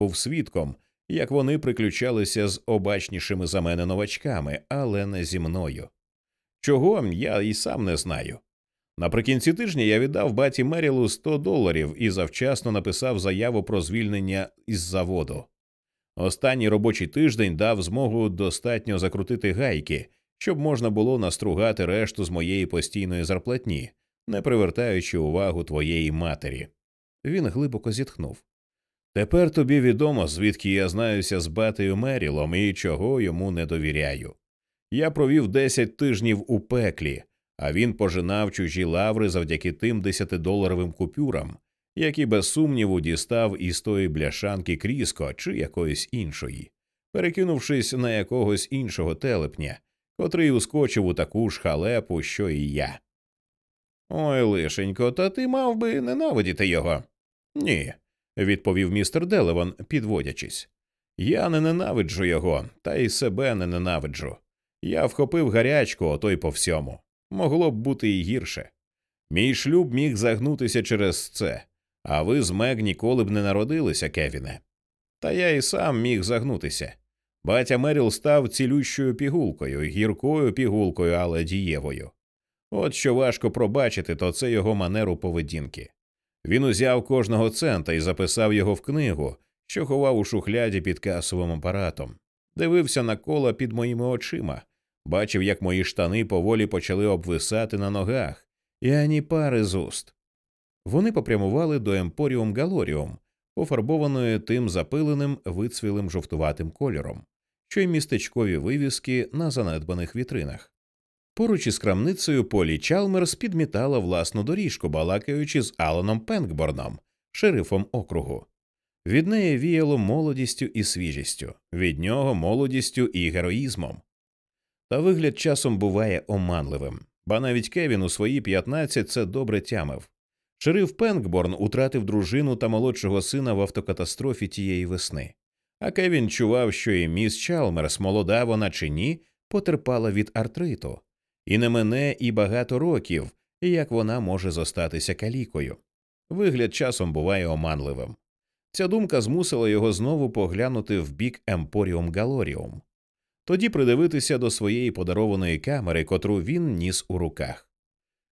був свідком, як вони приключалися з обачнішими за мене новачками, але не зі мною. Чого я і сам не знаю. Наприкінці тижня я віддав баті Мерілу 100 доларів і завчасно написав заяву про звільнення із заводу. Останній робочий тиждень дав змогу достатньо закрутити гайки, щоб можна було настругати решту з моєї постійної зарплатні, не привертаючи увагу твоєї матері. Він глибоко зітхнув. Тепер тобі відомо, звідки я знаюся з батею Мерілом і чого йому не довіряю. Я провів десять тижнів у пеклі, а він пожинав чужі лаври завдяки тим десятидоларовим купюрам, які без сумніву дістав із тої бляшанки кріско чи якоїсь іншої, перекинувшись на якогось іншого телепня, котрий ускочив у таку ж халепу, що і я. Ой, лишенько, та ти мав би ненавидіти його. Ні, відповів містер Делеван, підводячись. Я не ненавиджу його, та й себе не ненавиджу. Я вхопив гарячку, ото й по всьому. Могло б бути і гірше. Мій шлюб міг загнутися через це, а ви з Мег ніколи б не народилися, Кевіне. Та я і сам міг загнутися. Батя Меріл став цілющою пігулкою, гіркою пігулкою, але дієвою. От що важко пробачити, то це його манеру поведінки. Він узяв кожного цента і записав його в книгу, що ховав у шухляді під касовим апаратом, дивився на кола під моїми очима, бачив, як мої штани поволі почали обвисати на ногах, і ані пари з уст. Вони попрямували до Емпоріум Галоріум, пофарбованої тим запиленим вицвілим жовтуватим кольором, що й містечкові вивіски на занедбаних вітринах. Поруч із крамницею Полі Чалмерс підмітала власну доріжку, балакаючи з Аланом Пенкборном, шерифом округу. Від неї віяло молодістю і свіжістю, від нього молодістю і героїзмом. Та вигляд часом буває оманливим, ба навіть Кевін у свої 15 це добре тямив. Шериф Пенкборн утратив дружину та молодшого сина в автокатастрофі тієї весни, а Кевін чував, що і міс Чалмерс, молода вона чи ні, потерпала від артриту і не мене і багато років, як вона може зостатися калікою. Вигляд часом буває оманливим. Ця думка змусила його знову поглянути в бік Емпоріум Галоріум, тоді придивитися до своєї подарованої камери, котру він ніс у руках.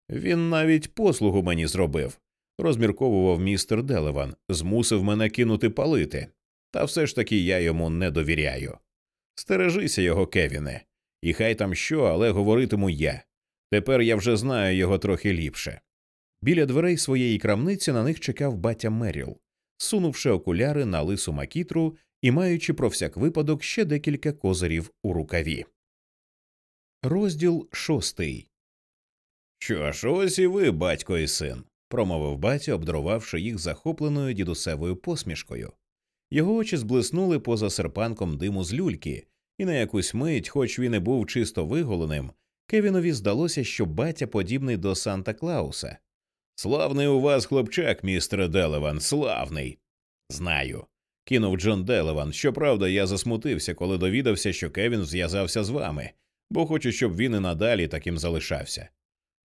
Він навіть послугу мені зробив, розмірковував містер Делеван, змусив мене кинути палити, та все ж таки я йому не довіряю. Стережися його, Кевіне, і хай там що, але говоритиму я. Тепер я вже знаю його трохи ліпше. Біля дверей своєї крамниці на них чекав батя Меріл, сунувши окуляри на лису макітру і маючи про всяк випадок ще декілька козирів у рукаві. Розділ шостий. Що ж, ось і ви, батько і син, промовив батя, обдарувавши їх захопленою дідусевою посмішкою. Його очі зблиснули поза серпанком диму з люльки, і на якусь мить, хоч він і був чисто виголеним, Кевінові здалося, що батя подібний до Санта Клауса. Славний у вас хлопчак, містер Делеван, славний. Знаю. кинув Джон Делеван. Щоправда, я засмутився, коли довідався, що Кевін зв'язався з вами, бо хочу, щоб він і надалі таким залишався.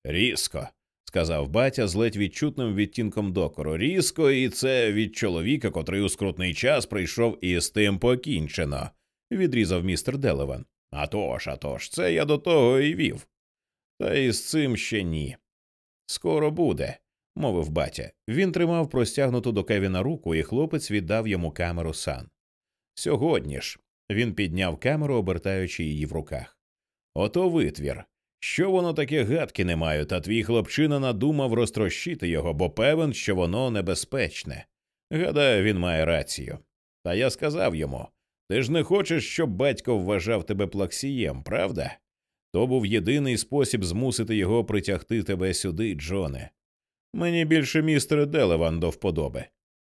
Різко, сказав батя з ледь відчутним відтінком докору. Різко, і це від чоловіка, котрий у скрутний час прийшов і з тим покінчено відрізав містер Делеван. «А тож, а тож, це я до того і вів. Та і з цим ще ні. Скоро буде, мовив батя. Він тримав простягнуту до Кевіна руку, і хлопець віддав йому камеру сан. Сьогодні ж він підняв камеру, обертаючи її в руках. Ото витвір. Що воно таке гадки не маю, та твій хлопчина надумав розтрощити його, бо певен, що воно небезпечне. Гадаю, він має рацію. Та я сказав йому ти ж не хочеш, щоб батько вважав тебе плаксієм, правда? То був єдиний спосіб змусити його притягти тебе сюди, Джоне. Мені більше містер Делеван до вподоби.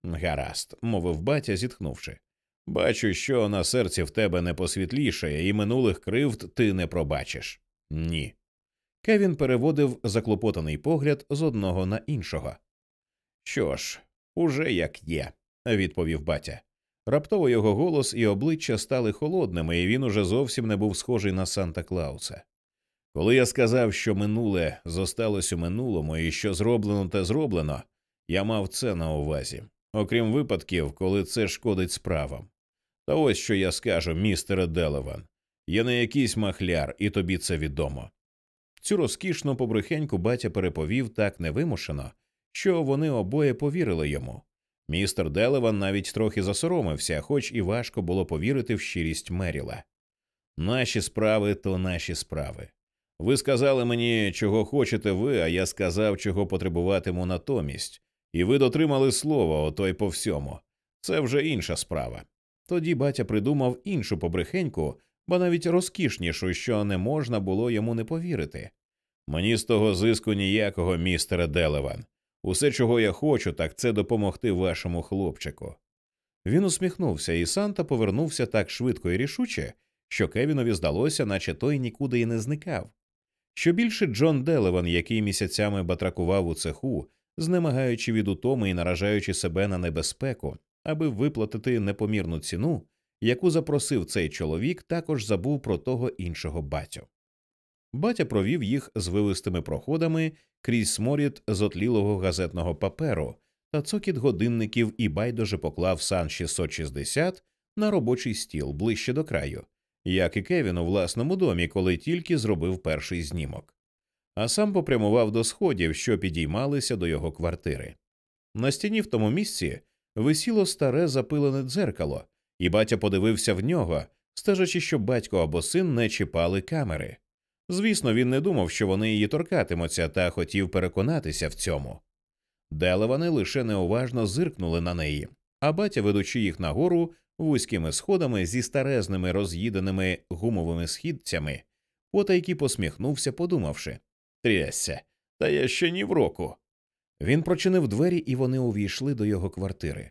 Гаразд, мовив батя, зітхнувши. Бачу, що на серці в тебе не посвітлішає, і минулих кривд ти не пробачиш. Ні. Кевін переводив заклопотаний погляд з одного на іншого. Що ж, уже як є, відповів батя. Раптово його голос і обличчя стали холодними, і він уже зовсім не був схожий на Санта Клауса. Коли я сказав, що минуле зосталось у минулому і що зроблено те зроблено, я мав це на увазі. окрім випадків, коли це шкодить справам. Та ось що я скажу, містере Делеван. Я не якийсь махляр, і тобі це відомо. Цю розкішну побрехеньку батя переповів так невимушено, що вони обоє повірили йому. Містер Делеван навіть трохи засоромився, хоч і важко було повірити в щирість Меріла. Наші справи то наші справи. Ви сказали мені, чого хочете ви, а я сказав, чого потребуватиму натомість, і ви дотримали слова, ото й по всьому. Це вже інша справа. Тоді батя придумав іншу побрехеньку, бо навіть розкішнішу, що не можна було йому не повірити. Мені з того зиску ніякого, містере Делеван. Усе, чого я хочу, так це допомогти вашому хлопчику. Він усміхнувся, і Санта повернувся так швидко і рішуче, що Кевінові здалося, наче той нікуди й не зникав. Що більше Джон Делеван, який місяцями батракував у цеху, знемагаючи від утоми і наражаючи себе на небезпеку, аби виплатити непомірну ціну, яку запросив цей чоловік, також забув про того іншого батю. Батя провів їх з вивистими проходами крізь сморід зотлілого газетного паперу та цокіт годинників і байдуже поклав сан 660 на робочий стіл ближче до краю, як і Кевін у власному домі, коли тільки зробив перший знімок. А сам попрямував до сходів, що підіймалися до його квартири. На стіні в тому місці висіло старе запилене дзеркало, і батя подивився в нього, стежачи, щоб батько або син не чіпали камери. Звісно, він не думав, що вони її торкатимуться, та хотів переконатися в цьому. Делевани лише неуважно зиркнули на неї, а батя, ведучи їх нагору вузькими сходами зі старезними роз'їденими гумовими східцями, потайки посміхнувся, подумавши Трясся, та я ще ні в року. Він прочинив двері, і вони увійшли до його квартири.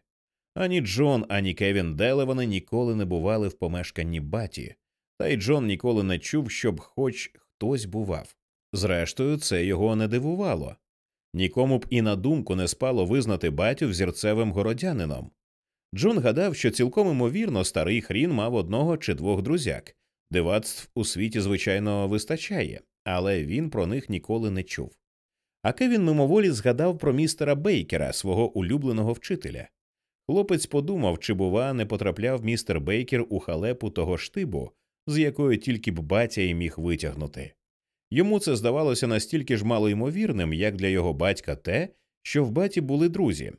Ані Джон, ані Кевін Делевани ніколи не бували в помешканні баті, та й Джон ніколи не чув, щоб хоч хтось бував. Зрештою, це його не дивувало. Нікому б і на думку не спало визнати батю взірцевим городянином. Джон гадав, що цілком імовірно старий хрін мав одного чи двох друзяк. Дивацтв у світі, звичайно, вистачає, але він про них ніколи не чув. А Кевін мимоволі згадав про містера Бейкера, свого улюбленого вчителя. Хлопець подумав, чи, бува, не потрапляв містер Бейкер у халепу того штибу, з якої тільки б батя й міг витягнути. Йому це здавалося настільки ж малоймовірним, як для його батька те, що в баті були друзі.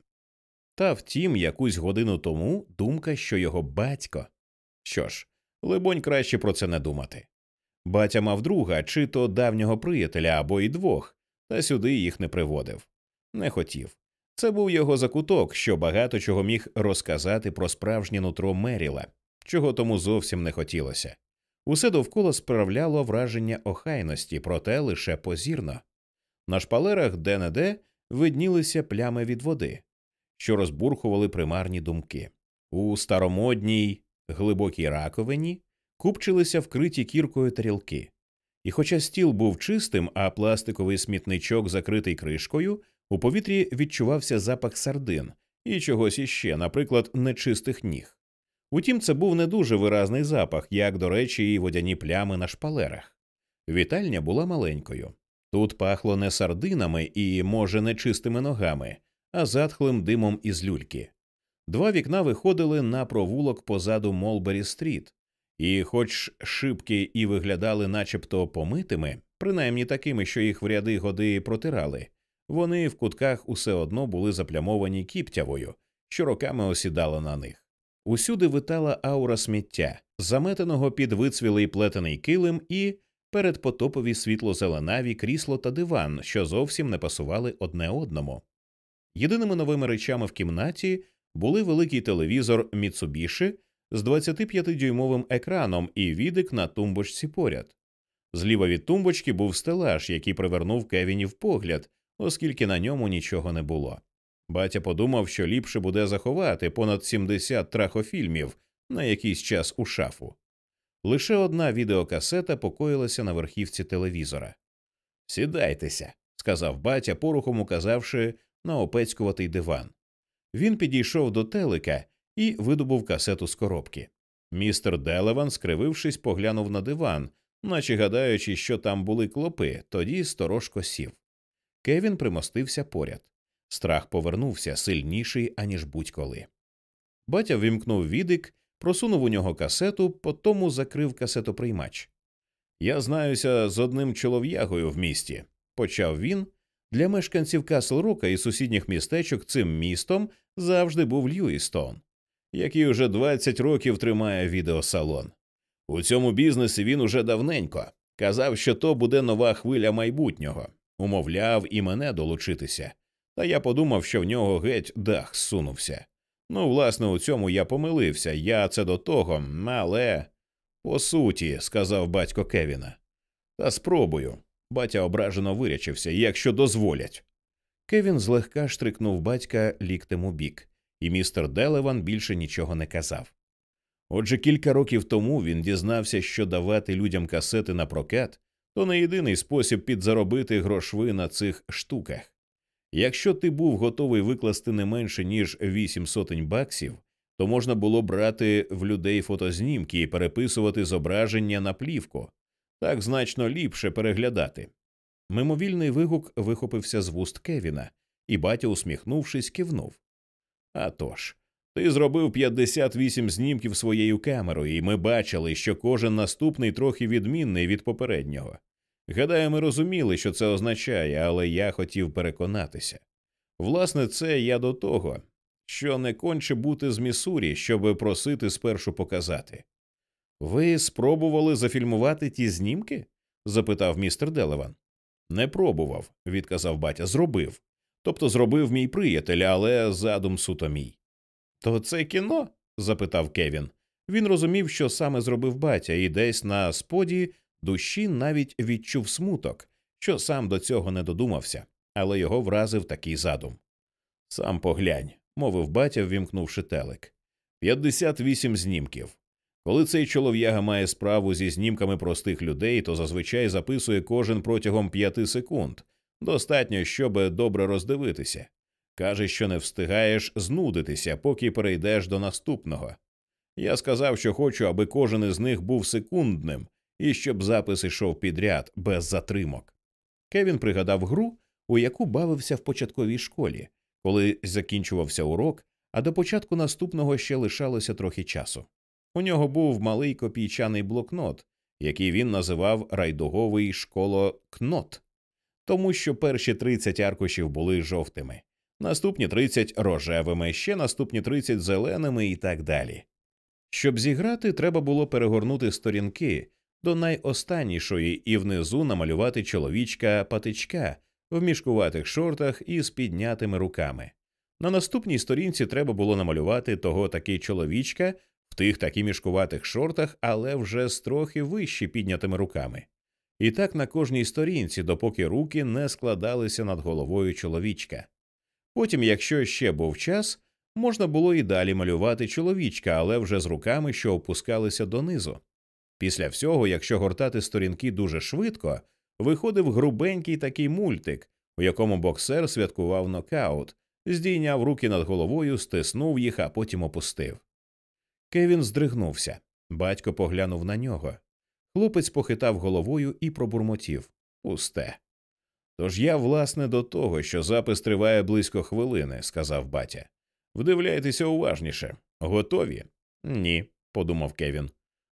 Та втім, якусь годину тому думка, що його батько. Що ж, либонь, краще про це не думати. Батя мав друга, чи то давнього приятеля або й двох, та сюди їх не приводив. Не хотів. Це був його закуток, що багато чого міг розказати про справжнє нутро Меріла, чого тому зовсім не хотілося. Усе довкола справляло враження охайності, проте лише позірно. На шпалерах де не де виднілися плями від води, що розбурхували примарні думки. У старомодній глибокій раковині купчилися вкриті кіркою тарілки. І, хоча стіл був чистим, а пластиковий смітничок закритий кришкою, у повітрі відчувався запах сардин і чогось іще, наприклад, нечистих ніг. Утім, це був не дуже виразний запах, як, до речі, і водяні плями на шпалерах. Вітальня була маленькою. Тут пахло не сардинами і, може, не чистими ногами, а затхлим димом із люльки. Два вікна виходили на провулок позаду Молбері Стріт, і, хоч шибки і виглядали начебто помитими, принаймні такими, що їх в ряди годи протирали, вони в кутках усе одно були заплямовані кіптявою, що роками осідала на них. Усюди витала аура сміття, заметеного під вицвілий плетений килим і передпотопові світло-зеленаві крісло та диван, що зовсім не пасували одне одному. Єдиними новими речами в кімнаті були великий телевізор Міцубіші з 25-дюймовим екраном і відик на тумбочці поряд. Зліва від тумбочки був стелаж, який привернув Кевінів погляд, оскільки на ньому нічого не було. Батя подумав, що ліпше буде заховати понад 70 трахофільмів на якийсь час у шафу. Лише одна відеокасета покоїлася на верхівці телевізора. Сідайтеся, сказав батя, порухом указавши на опецькуватий диван. Він підійшов до телека і видобув касету з коробки. Містер Делеван, скривившись, поглянув на диван, наче гадаючи, що там були клопи, тоді сторожко сів. Кевін примостився поряд. Страх повернувся сильніший, аніж будь-коли. Батя вімкнув відик, просунув у нього касету, потому закрив касетоприймач. Я знаюся з одним чолов'ягою в місті, почав він. Для мешканців Касл Рока і сусідніх містечок цим містом завжди був Льюістон, який уже 20 років тримає відеосалон. У цьому бізнесі він уже давненько казав, що то буде нова хвиля майбутнього, умовляв і мене долучитися. Та я подумав, що в нього геть дах зсунувся. Ну, власне, у цьому я помилився, я це до того, але. По суті, сказав батько Кевіна. Та спробую. Батя ображено вирячився, якщо дозволять. Кевін злегка штрикнув батька ліктем у бік, і містер Делеван більше нічого не казав. Отже, кілька років тому він дізнався, що давати людям касети на прокат то не єдиний спосіб підзаробити грошви на цих штуках. Якщо ти був готовий викласти не менше ніж вісім сотень баксів, то можна було брати в людей фотознімки і переписувати зображення на плівку, так значно ліпше переглядати. Мимовільний вигук вихопився з вуст Кевіна, і батя, усміхнувшись, кивнув. «А тож, ти зробив 58 знімків своєю камерою, і ми бачили, що кожен наступний трохи відмінний від попереднього. Гадаю, ми розуміли, що це означає, але я хотів переконатися. Власне, це я до того, що не конче бути з Місурі, щоб просити спершу показати. Ви спробували зафільмувати ті знімки? запитав містер Делеван. Не пробував, відказав батя. Зробив. Тобто зробив мій приятель, але задум суто мій. То це кіно? запитав Кевін. Він розумів, що саме зробив батя, і десь на споді душі навіть відчув смуток, що сам до цього не додумався, але його вразив такий задум. Сам поглянь, мовив батя, ввімкнувши телек. П'ятдесят вісім знімків. Коли цей чолов'яга має справу зі знімками простих людей, то зазвичай записує кожен протягом п'яти секунд. Достатньо, щоб добре роздивитися. Каже, що не встигаєш знудитися, поки перейдеш до наступного. Я сказав, що хочу, аби кожен із них був секундним, і щоб запис ішов підряд без затримок. Кевін пригадав гру, у яку бавився в початковій школі, коли закінчувався урок, а до початку наступного ще лишалося трохи часу. У нього був малий копійчаний блокнот, який він називав райдуговий школокнот, тому що перші 30 аркушів були жовтими, наступні 30 рожевими, ще наступні 30 зеленими і так далі. Щоб зіграти, треба було перегорнути сторінки до найостаннішої і внизу намалювати чоловічка патичка в мішкуватих шортах із піднятими руками. На наступній сторінці треба було намалювати того таки чоловічка в тих таки мішкуватих шортах, але вже з трохи вище піднятими руками. І так на кожній сторінці, допоки руки не складалися над головою чоловічка. Потім, якщо ще був час, можна було і далі малювати чоловічка, але вже з руками, що опускалися донизу. Після всього, якщо гортати сторінки дуже швидко, виходив грубенький такий мультик, у якому боксер святкував нокаут, здійняв руки над головою, стиснув їх, а потім опустив. Кевін здригнувся. Батько поглянув на нього. Хлопець похитав головою і пробурмотів пусте. Тож я, власне, до того, що запис триває близько хвилини, сказав батя. Вдивляйтеся уважніше. Готові? Ні, подумав Кевін.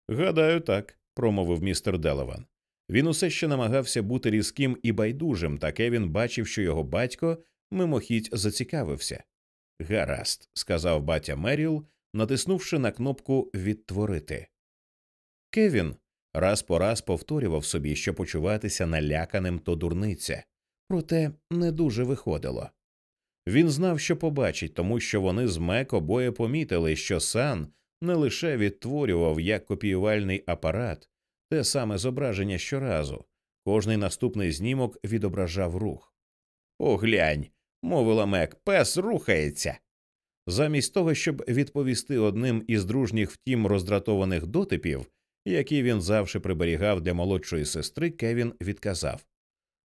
Гадаю, так, промовив містер Делеван. Він усе ще намагався бути різким і байдужим, та Кевін бачив, що його батько мимохідь зацікавився. Гаразд, сказав батя Меріл, натиснувши на кнопку Відтворити. Кевін раз по раз повторював собі, що почуватися наляканим то дурниця, проте не дуже виходило. Він знав, що побачить, тому що вони з Мек обоє помітили, що сан не лише відтворював як копіювальний апарат те саме зображення щоразу, кожний наступний знімок відображав рух. Поглянь, мовила Мек, пес рухається. Замість того, щоб відповісти одним із дружніх, втім роздратованих дотипів, які він завжди приберігав для молодшої сестри, Кевін відказав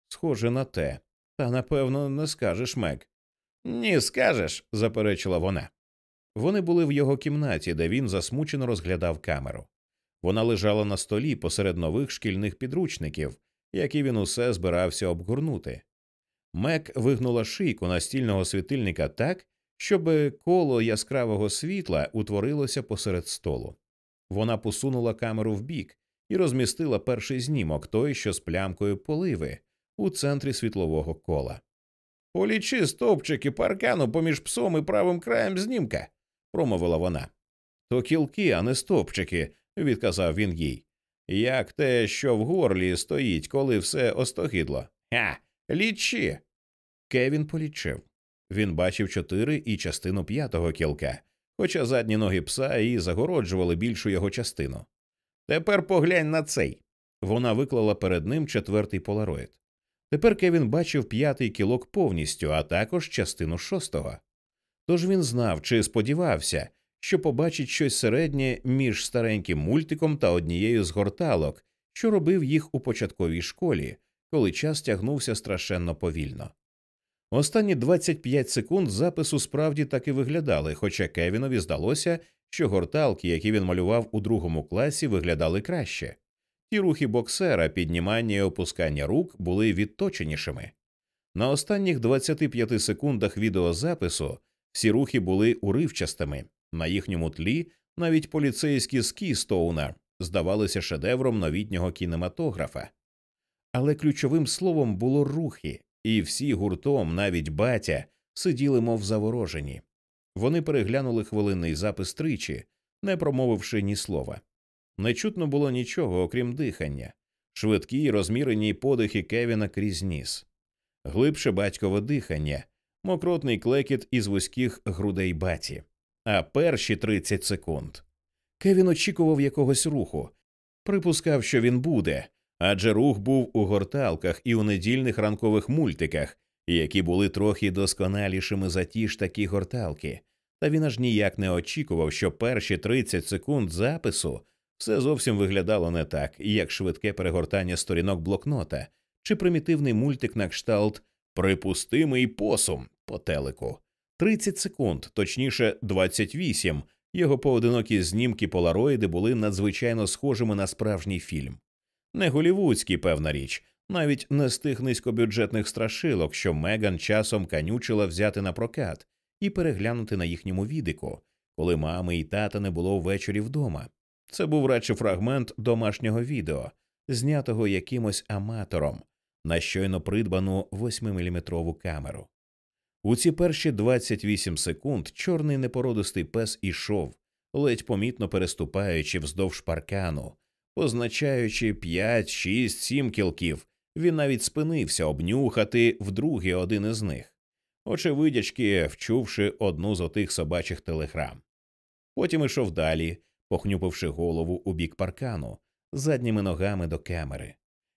Схоже на те, та напевно не скажеш Мек. Ні, скажеш, заперечила вона. Вони були в його кімнаті, де він засмучено розглядав камеру. Вона лежала на столі посеред нових шкільних підручників, які він усе збирався обгорнути. Мек вигнула шийку настільного світильника так, щоб коло яскравого світла утворилося посеред столу. Вона посунула камеру вбік і розмістила перший знімок, той, що з плямкою поливи, у центрі світлового кола. Полічи стовпчики паркану поміж псом і правим краєм знімка, промовила вона. То кілки, а не стовпчики, відказав він їй. Як те, що в горлі стоїть, коли все остогидло. Ха, лічи. Кевін полічив. Він бачив чотири і частину п'ятого кілка, хоча задні ноги пса і загороджували більшу його частину. Тепер поглянь на цей. Вона виклала перед ним четвертий полароїд. Тепер Кевін бачив п'ятий кілок повністю, а також частину шостого. Тож він знав чи сподівався, що побачить щось середнє між стареньким мультиком та однією з горталок, що робив їх у початковій школі, коли час тягнувся страшенно повільно. Останні 25 секунд запису справді так і виглядали, хоча Кевінові здалося, що горталки, які він малював у другому класі, виглядали краще. Ті рухи боксера, піднімання і опускання рук були відточенішими. На останніх 25 секундах відеозапису всі рухи були уривчастими, на їхньому тлі навіть поліцейські ски Стоуна здавалися шедевром новітнього кінематографа. Але ключовим словом було рухи, і всі гуртом, навіть батя, сиділи, мов заворожені. Вони переглянули хвилинний запис тричі, не промовивши ні слова. Не чутно було нічого, окрім дихання, швидкі й розмірені подихи Кевіна крізь ніс, глибше батькове дихання, мокротний клекіт із вузьких грудей баті. А перші 30 секунд. Кевін очікував якогось руху, припускав, що він буде, адже рух був у горталках і у недільних ранкових мультиках, які були трохи досконалішими за ті ж такі горталки, та він аж ніяк не очікував, що перші 30 секунд запису все зовсім виглядало не так, як швидке перегортання сторінок блокнота чи примітивний мультик на кшталт Припустимий посум по телеку. 30 секунд, точніше 28, його поодинокі знімки полароїди були надзвичайно схожими на справжній фільм. Не голівудський, певна річ, навіть не з тих низькобюджетних страшилок, що Меган часом канючила взяти на прокат і переглянути на їхньому відику, коли мами і тата не було ввечері вдома. Це був радше фрагмент домашнього відео, знятого якимось аматором на щойно придбану 8-мм камеру. У ці перші 28 секунд чорний непородистий пес ішов, ледь помітно переступаючи вздовж паркану, позначаючи 5, 6, 7 кілків, він навіть спинився обнюхати вдруге один із них, очевидячки, вчувши одну з отих собачих телеграм. Потім ішов далі, похнюпивши голову у бік паркану, задніми ногами до камери.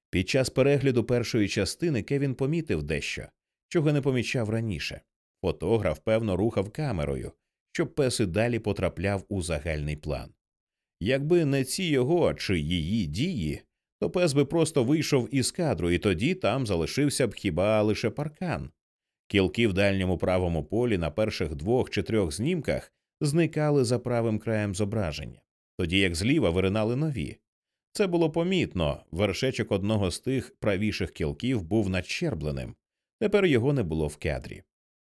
Під час перегляду першої частини Кевін помітив дещо, чого не помічав раніше. Фотограф певно рухав камерою, щоб пес і далі потрапляв у загальний план. Якби не ці його чи її дії, то пес би просто вийшов із кадру, і тоді там залишився б хіба лише паркан. Кілки в дальньому правому полі на перших двох чи трьох знімках зникали за правим краєм зображення, тоді як зліва виринали нові. Це було помітно, вершечок одного з тих правіших кілків був надщербленим, тепер його не було в кадрі.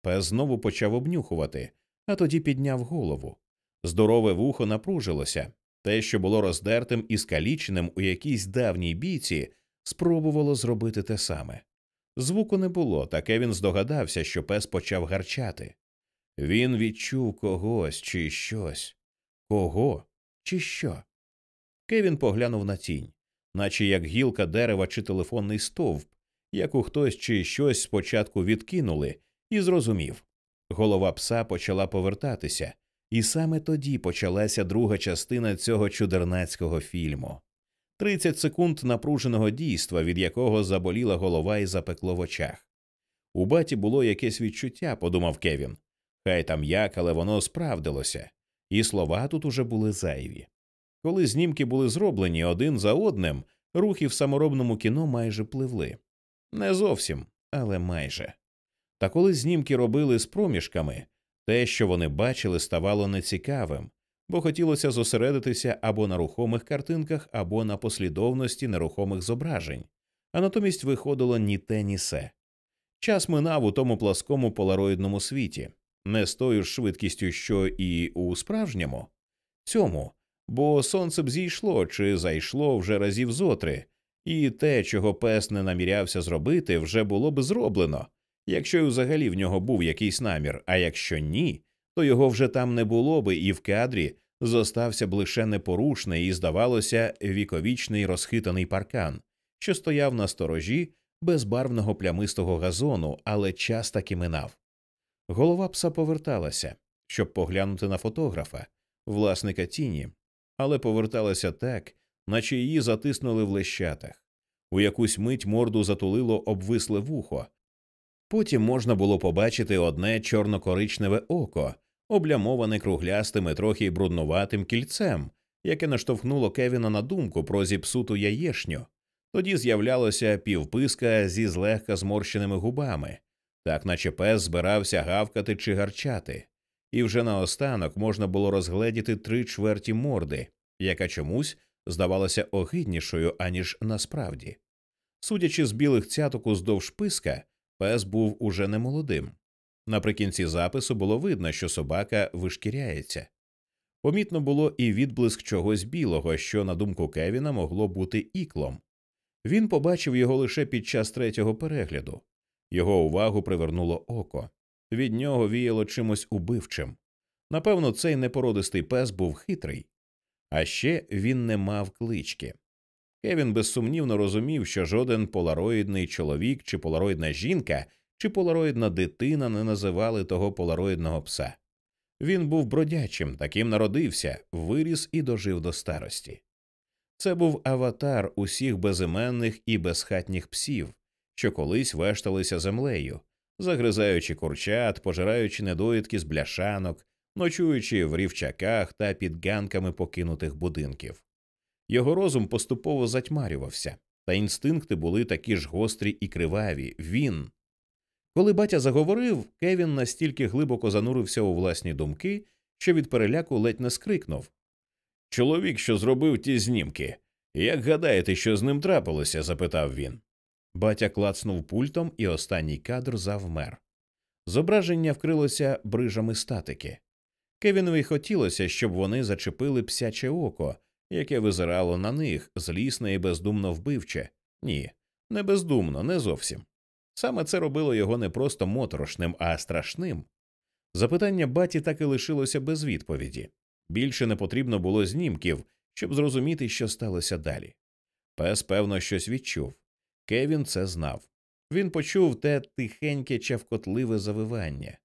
Пес знову почав обнюхувати, а тоді підняв голову. Здорове вухо напружилося, те, що було роздертим і скаліченим у якійсь давній бійці, спробувало зробити те саме. Звуку не було, таке він здогадався, що пес почав гарчати. Він відчув когось чи щось. Кого чи що? Кевін поглянув на тінь, наче як гілка дерева чи телефонний стовп, яку хтось чи щось спочатку відкинули, і зрозумів. Голова пса почала повертатися, і саме тоді почалася друга частина цього чудернацького фільму. Тридцять секунд напруженого дійства, від якого заболіла голова і запекло в очах. У баті було якесь відчуття, подумав Кевін. Хай там як, але воно справдилося, і слова тут уже були зайві. Коли знімки були зроблені один за одним, рухи в саморобному кіно майже пливли. Не зовсім, але майже. Та коли знімки робили з проміжками, те, що вони бачили, ставало нецікавим, бо хотілося зосередитися або на рухомих картинках, або на послідовності нерухомих зображень, а натомість виходило ні те, ні се. Час минав у тому пласкому полароїдному світі, не з тою ж швидкістю, що і у справжньому, цьому, бо сонце б зійшло чи зайшло вже разів зотри, і те, чого пес не намірявся зробити, вже було б зроблено, якщо й взагалі в нього був якийсь намір, а якщо ні, то його вже там не було би, і в кадрі зостався б лише непорушний і, здавалося, віковічний розхитаний паркан, що стояв на сторожі безбарвного плямистого газону, але час таки минав. Голова пса поверталася, щоб поглянути на фотографа, власника тіні, але поверталася так, наче її затиснули в лещатах. У якусь мить морду затулило обвисле вухо. Потім можна було побачити одне чорно-коричневе око, облямоване круглястим і трохи бруднуватим кільцем, яке наштовхнуло Кевіна на думку про зіпсуту яєшню. Тоді з'являлося півписка зі злегка зморщеними губами, так наче пес збирався гавкати чи гарчати, і вже наостанок можна було розгледіти три чверті морди, яка чомусь здавалася огиднішою, аніж насправді. Судячи з білих цяток уздовж писка, пес був уже немолодим. Наприкінці запису було видно, що собака вишкіряється. Помітно було і відблиск чогось білого, що, на думку Кевіна, могло бути іклом. Він побачив його лише під час третього перегляду. Його увагу привернуло око. Від нього віяло чимось убивчим. Напевно, цей непородистий пес був хитрий, а ще він не мав клички. Кевін безсумнівно розумів, що жоден полароїдний чоловік чи полароїдна жінка чи полароїдна дитина не називали того полароїдного пса. Він був бродячим, таким народився, виріс і дожив до старості. Це був аватар усіх безіменних і безхатніх псів, що колись вешталися землею, загризаючи курчат, пожираючи недоїдки з бляшанок, ночуючи в рівчаках та під ганками покинутих будинків. Його розум поступово затьмарювався, та інстинкти були такі ж гострі і криваві. Він. Коли батя заговорив, Кевін настільки глибоко занурився у власні думки, що від переляку ледь не скрикнув. Чоловік, що зробив ті знімки. Як гадаєте, що з ним трапилося? запитав він. Батя клацнув пультом, і останній кадр завмер. Зображення вкрилося брижами статики. Кевінові хотілося, щоб вони зачепили псяче око, яке визирало на них, злісне і бездумно вбивче. Ні, не бездумно, не зовсім. Саме це робило його не просто моторошним, а страшним. Запитання баті так і лишилося без відповіді. Більше не потрібно було знімків, щоб зрозуміти, що сталося далі. Пес, певно, щось відчув. Кевін це знав. Він почув те тихеньке чавкотливе завивання.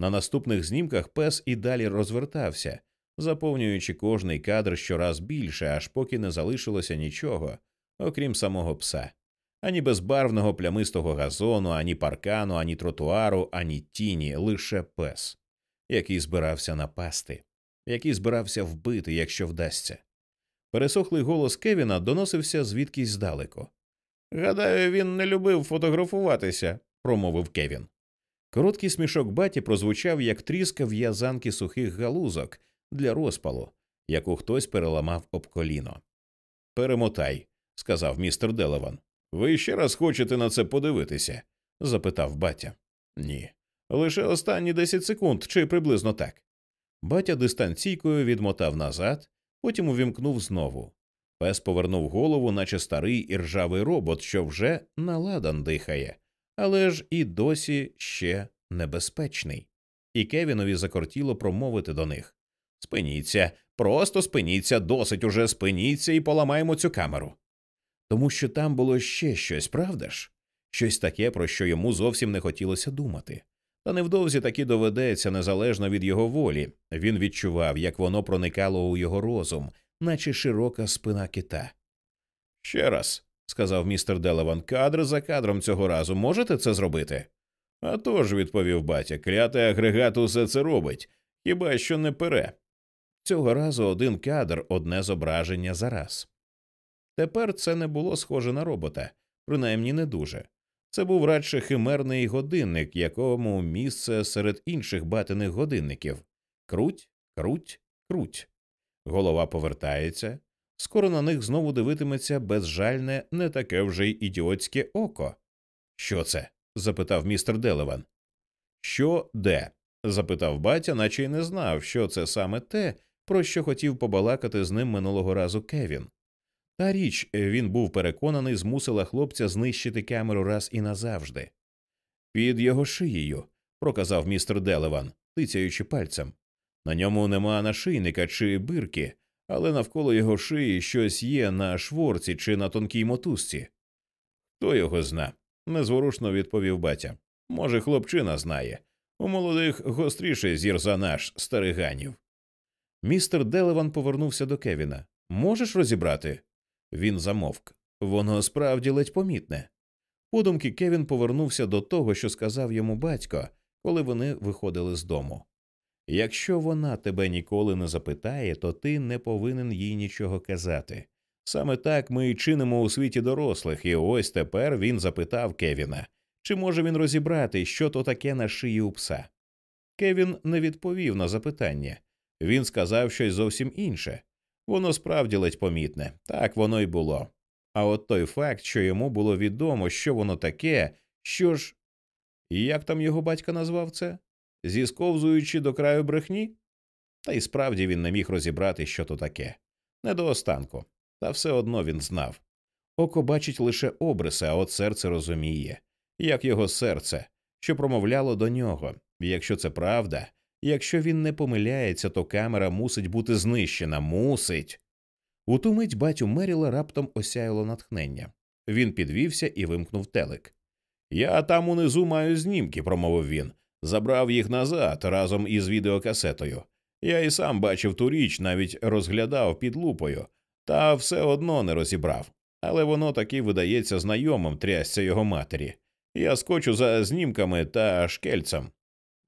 На наступних знімках пес і далі розвертався, заповнюючи кожний кадр щораз більше, аж поки не залишилося нічого, окрім самого пса. Ані безбарвного плямистого газону, ані паркану, ані тротуару, ані тіні, лише пес, який збирався напасти, який збирався вбити, якщо вдасться. Пересохлий голос Кевіна доносився звідкись здалеку. Гадаю, він не любив фотографуватися, промовив Кевін. Короткий смішок баті прозвучав, як тріска в'язанки сухих галузок для розпалу, яку хтось переламав об коліно. Перемотай, сказав містер Делеван. Ви ще раз хочете на це подивитися? запитав батя. Ні. Лише останні десять секунд, чи приблизно так. Батя дистанційкою відмотав назад, потім увімкнув знову. Пес повернув голову, наче старий іржавий робот, що вже наладан дихає, але ж і досі ще небезпечний. І Кевінові закортіло промовити до них Спиніться, просто спиніться, досить уже спиніться і поламаємо цю камеру. Тому що там було ще щось, правда ж? Щось таке, про що йому зовсім не хотілося думати. Та невдовзі таки доведеться незалежно від його волі. Він відчував, як воно проникало у його розум, наче широка спина кита. Ще раз, сказав містер Делеван, кадр за кадром цього разу можете це зробити? «А тож», – відповів батя, клятий агрегат усе це робить, хіба що не пере. Цього разу один кадр, одне зображення за раз. Тепер це не було схоже на робота, принаймні не дуже. Це був радше химерний годинник, якому місце серед інших батиних годинників круть, круть, круть. Голова повертається, скоро на них знову дивитиметься безжальне, не таке вже й ідіотське око. Що це? запитав містер Делеван. Що де? запитав батя, наче й не знав, що це саме те, про що хотів побалакати з ним минулого разу Кевін. Та річ, він був переконаний, змусила хлопця знищити камеру раз і назавжди. Під його шиєю, проказав містер Делеван, тицяючи пальцем. На ньому нема нашийника чи бирки, але навколо його шиї щось є на шворці чи на тонкій мотузці. Хто його зна? незворушно відповів батя. Може, хлопчина знає. У молодих гостріше зір за наш стариганів. Містер Делеван повернувся до Кевіна. Можеш розібрати? Він замовк. Воно справді ледь помітне. Подумки Кевін повернувся до того, що сказав йому батько, коли вони виходили з дому. Якщо вона тебе ніколи не запитає, то ти не повинен їй нічого казати. Саме так ми й чинимо у світі дорослих, і ось тепер він запитав Кевіна, чи може він розібрати, що то таке на шиї у пса. Кевін не відповів на запитання. Він сказав щось зовсім інше. Воно справді ледь помітне, так воно й було. А от той факт, що йому було відомо, що воно таке, що ж. І як там його батько назвав це? Зісковзуючи до краю брехні? Та й справді він не міг розібрати, що то таке. Не до останку. Та все одно він знав. Око бачить лише обриси, а от серце розуміє, як його серце, що промовляло до нього. Якщо це правда, якщо він не помиляється, то камера мусить бути знищена, мусить. У ту мить батю Меріла раптом осяяло натхнення. Він підвівся і вимкнув телек. Я там унизу маю знімки, промовив він. Забрав їх назад разом із відеокасетою. Я і сам бачив ту річ, навіть розглядав під лупою, та все одно не розібрав. Але воно таки видається знайомим трясця його матері. Я скочу за знімками та шкельцем.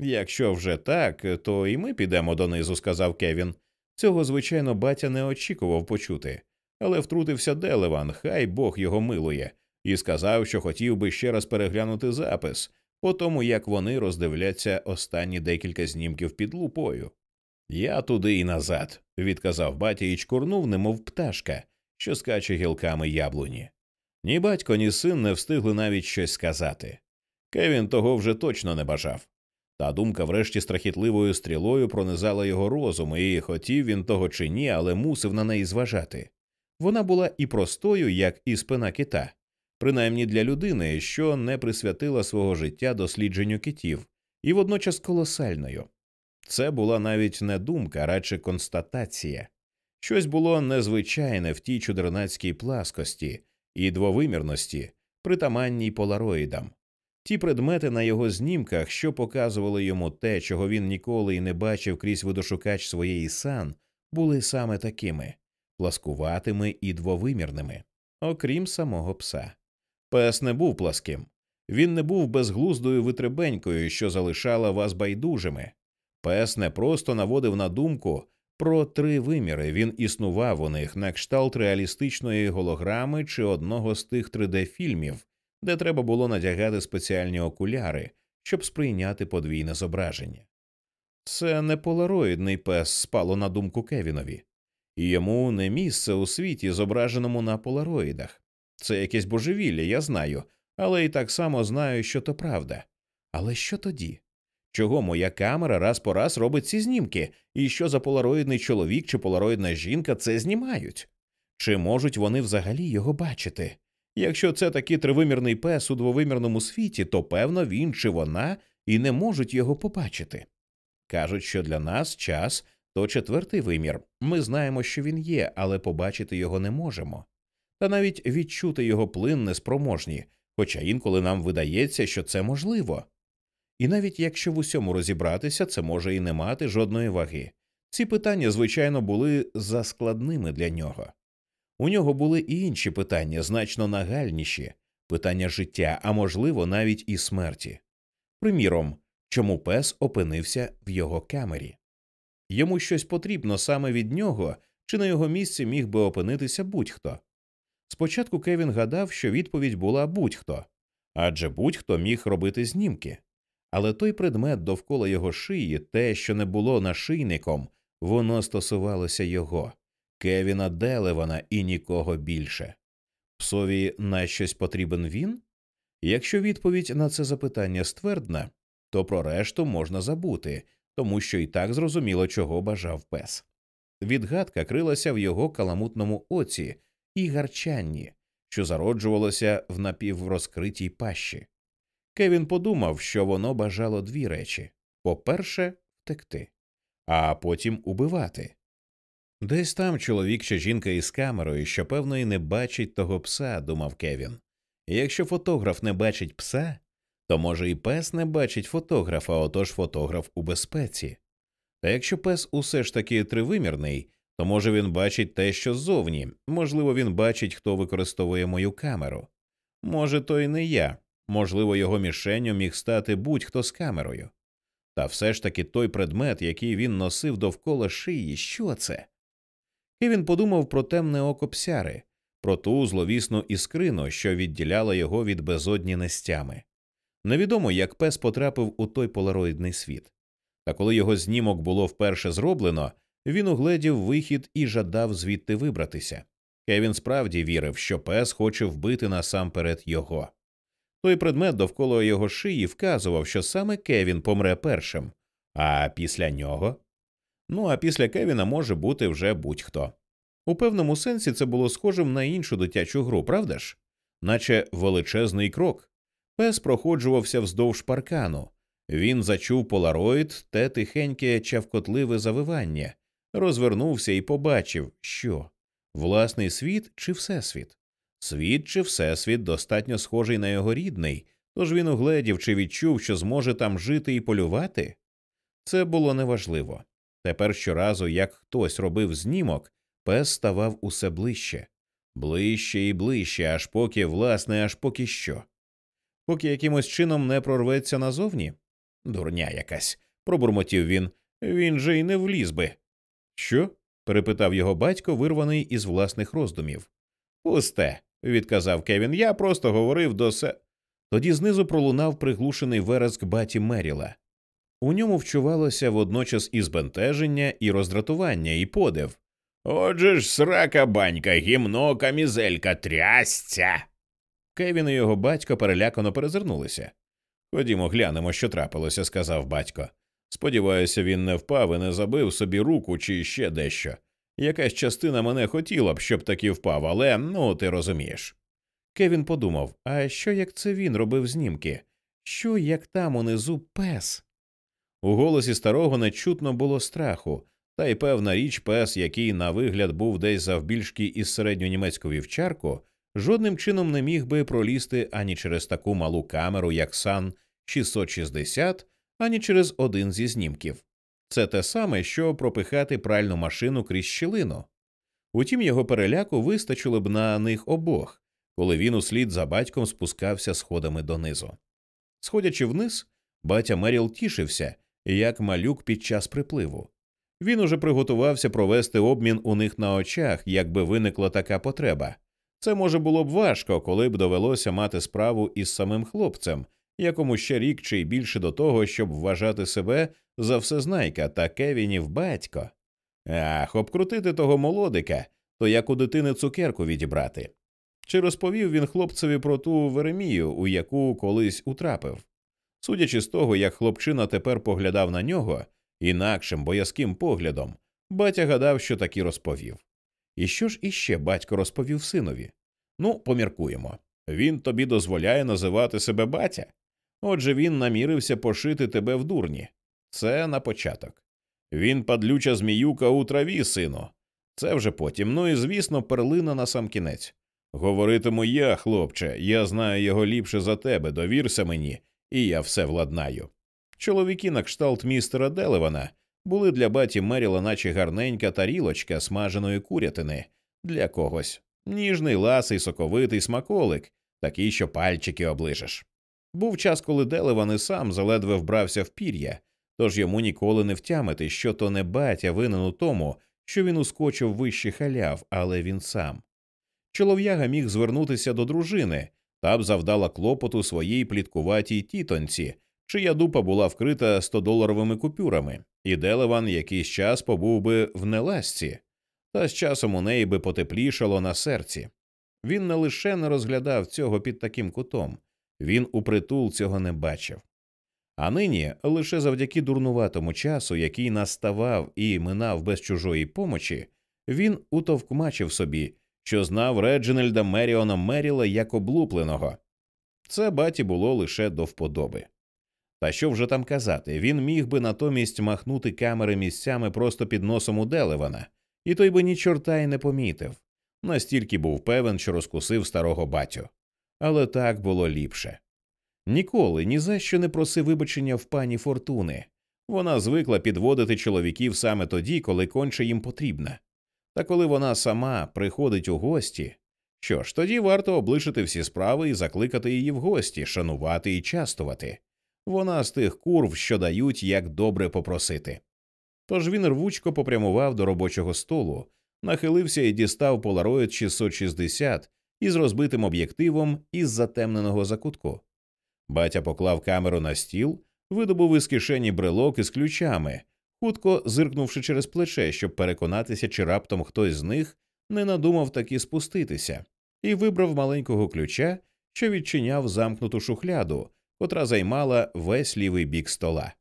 Якщо вже так, то і ми підемо донизу, сказав Кевін. Цього, звичайно, батя не очікував почути, але втрутився Делеван, хай Бог його милує, і сказав, що хотів би ще раз переглянути запис, по тому як вони роздивляться останні декілька знімків під лупою. Я туди і назад, відказав батя і чкурнув, немов пташка, що скаче гілками яблуні. Ні батько, ні син не встигли навіть щось сказати. Кевін того вже точно не бажав. Та думка, врешті, страхітливою стрілою пронизала його розум, і хотів він того чи ні, але мусив на неї зважати. Вона була і простою, як і спина кита, принаймні для людини, що не присвятила свого життя дослідженню китів, і водночас колосальною. Це була навіть не думка, радше констатація. Щось було незвичайне в тій чудернацькій пласкості і двовимірності, притаманній полароїдам. Ті предмети на його знімках, що показували йому те, чого він ніколи й не бачив крізь видошукач своєї сан, були саме такими пласкуватими і двовимірними, окрім самого пса. Пес не був пласким, він не був безглуздою витребенькою, що залишала вас байдужими. Пес не просто наводив на думку про три виміри, він існував у них на кшталт реалістичної голограми чи одного з тих 3D-фільмів, де треба було надягати спеціальні окуляри, щоб сприйняти подвійне зображення. Це не полароїдний пес спало на думку Кевінові, і йому не місце у світі, зображеному на полароїдах. Це якесь божевілля, я знаю, але і так само знаю, що то правда. Але що тоді? Чого моя камера раз по раз робить ці знімки, і що за полароїдний чоловік чи полароїдна жінка це знімають? Чи можуть вони взагалі його бачити? Якщо це такий тривимірний пес у двовимірному світі, то певно він чи вона і не можуть його побачити. Кажуть, що для нас час то четвертий вимір. Ми знаємо, що він є, але побачити його не можемо. Та навіть відчути його плин неспроможні, хоча інколи нам видається, що це можливо. І навіть якщо в усьому розібратися, це може і не мати жодної ваги. Ці питання, звичайно, були заскладними для нього. У нього були і інші питання, значно нагальніші питання життя, а можливо, навіть і смерті. Приміром, чому пес опинився в його камері. Йому щось потрібно саме від нього, чи на його місці міг би опинитися будь-хто. Спочатку Кевін гадав, що відповідь була будь-хто, адже будь-хто міг робити знімки. Але той предмет довкола його шиї, те, що не було нашийником, воно стосувалося його. Кевіна Делевана і нікого більше. Псові на щось потрібен він? Якщо відповідь на це запитання ствердна, то про решту можна забути, тому що і так зрозуміло, чого бажав пес. Відгадка крилася в його каламутному оці і гарчанні, що зароджувалося в напіврозкритій пащі. Кевін подумав, що воно бажало дві речі по перше, втекти, а потім убивати. Десь там чоловік чи жінка із камерою, що, певно, і не бачить того пса, думав Кевін. Якщо фотограф не бачить пса, то може і пес не бачить фотографа, отож фотограф у безпеці. Та якщо пес усе ж таки тривимірний, то може він бачить те, що ззовні, можливо, він бачить, хто використовує мою камеру. Може, то й не я, можливо, його мішенню міг стати будь-хто з камерою. Та все ж таки той предмет, який він носив довкола шиї, що це? Кевін подумав про темне око псяри, про ту зловісну іскрину, що відділяла його від безодні нестями. Невідомо, як пес потрапив у той полароїдний світ. Та коли його знімок було вперше зроблено, він угледів вихід і жадав звідти вибратися. Кевін справді вірив, що пес хоче вбити насамперед його. Той предмет довкола його шиї вказував, що саме Кевін помре першим, а після нього. Ну а після Кевіна може бути вже будь-хто. У певному сенсі це було схожим на іншу дитячу гру, правда ж? Наче величезний крок. Пес проходжувався вздовж паркану. Він зачув полароїд те тихеньке чавкотливе завивання, розвернувся і побачив, що власний світ чи всесвіт. Світ чи всесвіт достатньо схожий на його рідний, тож він угледів чи відчув, що зможе там жити і полювати. Це було неважливо. Тепер щоразу, як хтось робив знімок, пес ставав усе ближче, ближче і ближче, аж поки, власне, аж поки що. Поки якимось чином не прорветься назовні? Дурня якась, пробурмотів він. Він же й не вліз би. Що? перепитав його батько, вирваний із власних роздумів. Пусте, відказав Кевін. Я просто говорив до се. Тоді знизу пролунав приглушений вереск баті Меріла. У ньому вчувалося водночас і збентеження, і роздратування, і подив. Отже ж, срака банька, гімно, камізелька, трясця. Кевін і його батько перелякано перезирнулися. Ходімо, глянемо, що трапилося, сказав батько. Сподіваюся, він не впав і не забив собі руку чи ще дещо. Якась частина мене хотіла б, щоб таки впав, але ну ти розумієш. Кевін подумав а що як це він робив знімки? Що як там унизу пес? У голосі старого не чутно було страху, та й певна річ пес, який на вигляд був десь завбільшки із середньонімецьку вівчарку, жодним чином не міг би пролізти ані через таку малу камеру, як сан 660, ані через один зі знімків. Це те саме, що пропихати пральну машину крізь щілину. Утім, його переляку вистачило б на них обох, коли він услід за батьком спускався сходами донизу. Сходячи вниз, батя Меріл тішився, як малюк під час припливу. Він уже приготувався провести обмін у них на очах, якби виникла така потреба. Це може було б важко, коли б довелося мати справу із самим хлопцем, якому ще рік чи більше до того, щоб вважати себе за всезнайка та Кевінів батько. Ах, обкрутити того молодика, то як у дитини цукерку відібрати. Чи розповів він хлопцеві про ту Веремію, у яку колись утрапив? Судячи з того, як хлопчина тепер поглядав на нього інакшим боязким поглядом, батя гадав, що таки розповів. І що ж іще батько розповів синові? Ну, поміркуємо. Він тобі дозволяє називати себе батя. Отже, він намірився пошити тебе в дурні. Це на початок. Він падлюча зміюка у траві, сину. Це вже потім. Ну і звісно, перлина на сам кінець. Говоритиму я, хлопче, я знаю його ліпше за тебе, довірся мені, і я все владнаю. Чоловіки на кшталт містера Делевана були для баті Меріла, наче гарненька тарілочка смаженої курятини для когось. Ніжний, ласий, соковитий смаколик, такий, що пальчики оближеш. Був час, коли Делеван і сам заледве вбрався в пір'я, тож йому ніколи не втямити, що то не батя винен у тому, що він ускочив вище халяв, але він сам. Чолов'яга міг звернутися до дружини та б завдала клопоту своїй пліткуватій тітонці, чия дупа була вкрита 100-доларовими купюрами, і Делеван якийсь час побув би в неласці, та з часом у неї би потеплішало на серці. Він не лише не розглядав цього під таким кутом, Він упритул цього не бачив. А нині лише завдяки дурнуватому часу, який наставав і минав без чужої помочі, він утовкмачив собі, що знав Реджинальда Меріона Меріла як облупленого. Це баті було лише до вподоби. Та що вже там казати, він міг би натомість махнути камери місцями просто під носом у Делевана, і той би ні чорта й не помітив. Настільки був певен, що розкусив старого батю. Але так було ліпше. Ніколи ні за що не просив вибачення в пані Фортуни. Вона звикла підводити чоловіків саме тоді, коли конче їм потрібна. Та коли вона сама приходить у гості, що ж, тоді варто облишити всі справи і закликати її в гості, шанувати і частувати. Вона з тих курв, що дають, як добре попросити. Тож він рвучко попрямував до робочого столу, нахилився і дістав полароїд 660 із розбитим об'єктивом із затемненого закутку. Батя поклав камеру на стіл, видобув із кишені брелок із ключами, хутко зиркнувши через плече, щоб переконатися, чи раптом хтось з них не надумав таки спуститися, і вибрав маленького ключа, що відчиняв замкнуту шухляду, котра займала весь лівий бік стола.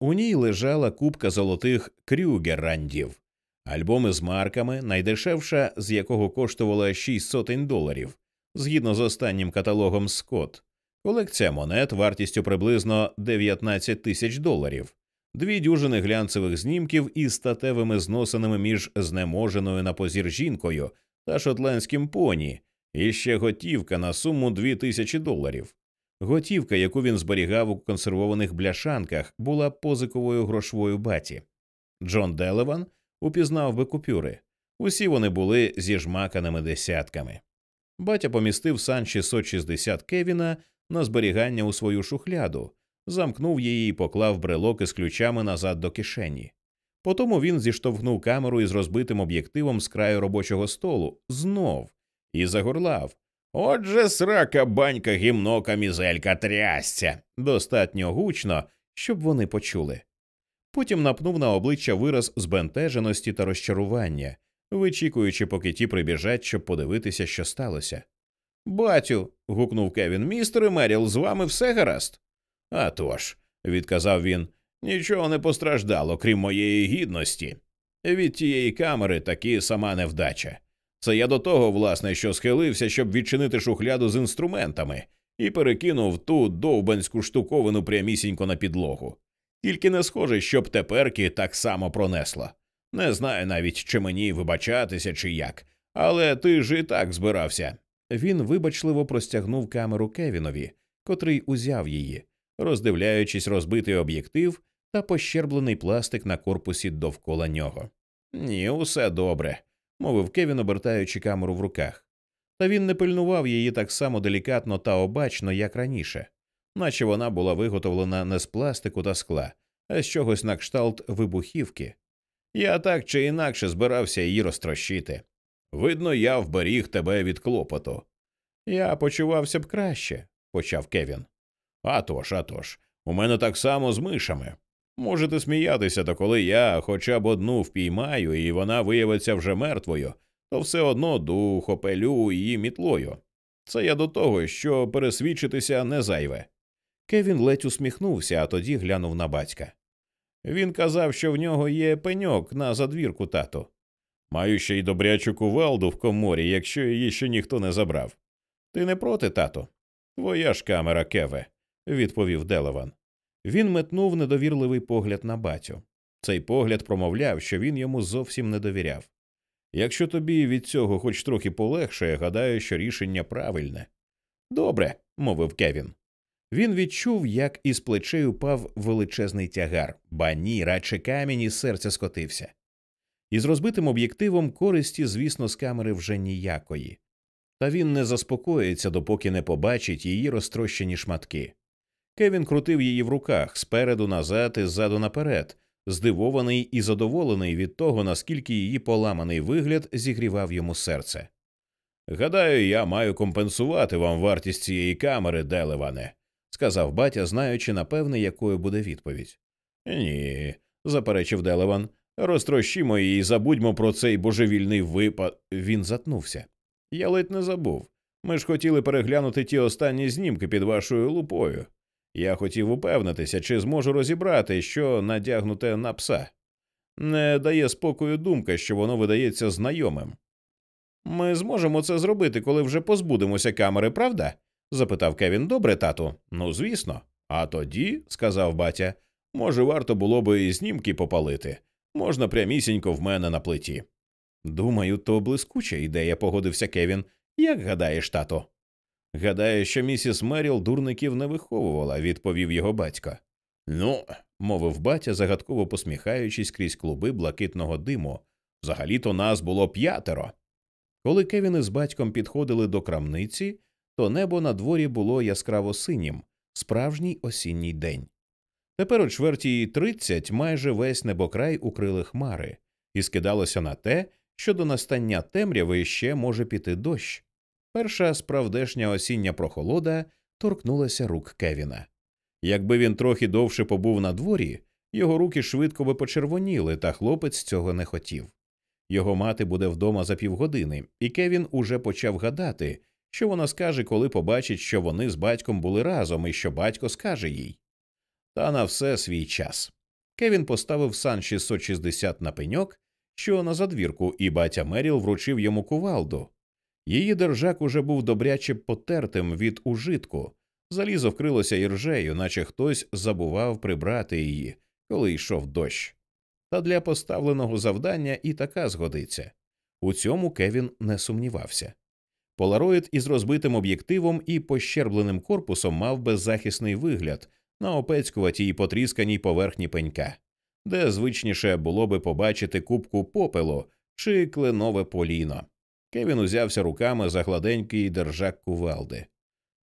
У ній лежала купка золотих крюгеррандів, альбоми з марками, найдешевша з якого коштувала шість сотень доларів, згідно з останнім каталогом Скотт, колекція монет вартістю приблизно 19 тисяч доларів, дві дюжини глянцевих знімків із статевими зносинами між знеможеною на позір жінкою та шотландським поні, і ще готівка на суму дві тисячі доларів. Готівка, яку він зберігав у консервованих бляшанках, була позиковою грошовою баті. Джон Делеван упізнав би купюри. Усі вони були зі жмаканими десятками. Батя помістив сан 660 Кевіна на зберігання у свою шухляду, замкнув її і поклав брелок із ключами назад до кишені. Потому він зіштовхнув камеру із розбитим об'єктивом з краю робочого столу знов і загорлав. Отже, срака банька гімно камізелька трясця. Достатньо гучно, щоб вони почули. Потім напнув на обличчя вираз збентеженості та розчарування, вичікуючи, поки ті прибіжать, щоб подивитися, що сталося. Батю. гукнув Кевін, містер Меріл, з вами все гаразд? «А тож», – відказав він, нічого не постраждало, крім моєї гідності. Від тієї камери таки сама невдача. Це я до того, власне, що схилився, щоб відчинити шухляду з інструментами, і перекинув ту довбанську штуковину прямісінько на підлогу. Тільки не схоже, щоб теперки так само пронесло. Не знаю навіть, чи мені вибачатися, чи як, але ти ж і так збирався. Він вибачливо простягнув камеру Кевінові, котрий узяв її, роздивляючись розбитий об'єктив та пощерблений пластик на корпусі довкола нього. Ні, усе добре, мовив Кевін, обертаючи камеру в руках. Та він не пильнував її так само делікатно та обачно, як раніше, наче вона була виготовлена не з пластику та скла, а з чогось на кшталт вибухівки. Я так чи інакше збирався її розтрощити. Видно, я вберіг тебе від клопоту. Я почувався б краще, почав Кевін. «А тож, а тож, у мене так само з мишами. Можете сміятися, то коли я хоча б одну впіймаю, і вона виявиться вже мертвою, то все одно дух опелю її мітлою. Це я до того, що пересвідчитися не зайве. Кевін ледь усміхнувся, а тоді глянув на батька. Він казав, що в нього є пеньок на задвірку тату. Маю ще й добрячу кувалду в коморі, якщо її ще ніхто не забрав. Ти не проти, тато? Твоя ж камера, Кеве, відповів Делеван. Він метнув недовірливий погляд на батю. Цей погляд промовляв, що він йому зовсім не довіряв. Якщо тобі від цього хоч трохи полегшає, гадаю, що рішення правильне. Добре, мовив Кевін. Він відчув, як із плечей упав величезний тягар, ба ні, радше камінь із серця скотився. Із розбитим об'єктивом користі, звісно, з камери вже ніякої. Та він не заспокоїться, допоки не побачить її розтрощені шматки. Кевін крутив її в руках спереду назад і ззаду наперед, здивований і задоволений від того, наскільки її поламаний вигляд зігрівав йому серце. Гадаю, я маю компенсувати вам вартість цієї камери, Делеване, сказав батя, знаючи, напевне, якою буде відповідь. Ні, заперечив Делеван. Розтрощімо її і забудьмо про цей божевільний випад. Він затнувся. Я ледь не забув. Ми ж хотіли переглянути ті останні знімки під вашою лупою. Я хотів упевнитися, чи зможу розібрати, що надягнуте на пса. Не дає спокою думка, що воно видається знайомим. Ми зможемо це зробити, коли вже позбудемося камери, правда? Запитав Кевін. Добре, тату. Ну, звісно. А тоді, сказав батя, може, варто було би і знімки попалити. Можна прямісінько в мене на плиті. Думаю, то блискуча ідея, погодився Кевін. Як гадаєш, тато? Гадаю, що місіс Меріл дурників не виховувала, відповів його батько. Ну, мовив батя, загадково посміхаючись крізь клуби блакитного диму. Взагалі то нас було п'ятеро. Коли Кевін із батьком підходили до крамниці, то небо на дворі було яскраво синім, справжній осінній день. Тепер о чвертій тридцять майже весь небокрай укрили хмари, і скидалося на те, що до настання темряви ще може піти дощ. Перша справдешня осіння прохолода торкнулася рук Кевіна. Якби він трохи довше побув на дворі, його руки швидко би почервоніли, та хлопець цього не хотів. Його мати буде вдома за півгодини, і Кевін уже почав гадати, що вона скаже, коли побачить, що вони з батьком були разом і що батько скаже їй. Та на все свій час. Кевін поставив сан 660 на пеньок, що на задвірку, і батя Меріл вручив йому кувалду. Її держак уже був добряче потертим від ужитку, залізо вкрилося іржею, наче хтось забував прибрати її, коли йшов дощ. Та для поставленого завдання і така згодиться. У цьому Кевін не сумнівався. Полароїд із розбитим об'єктивом і пощербленим корпусом мав беззахисний вигляд на опецькуватій потрісканій поверхні пенька, де звичніше було би побачити кубку попелу чи кленове поліно. Кевін узявся руками за гладенький держак кувалди.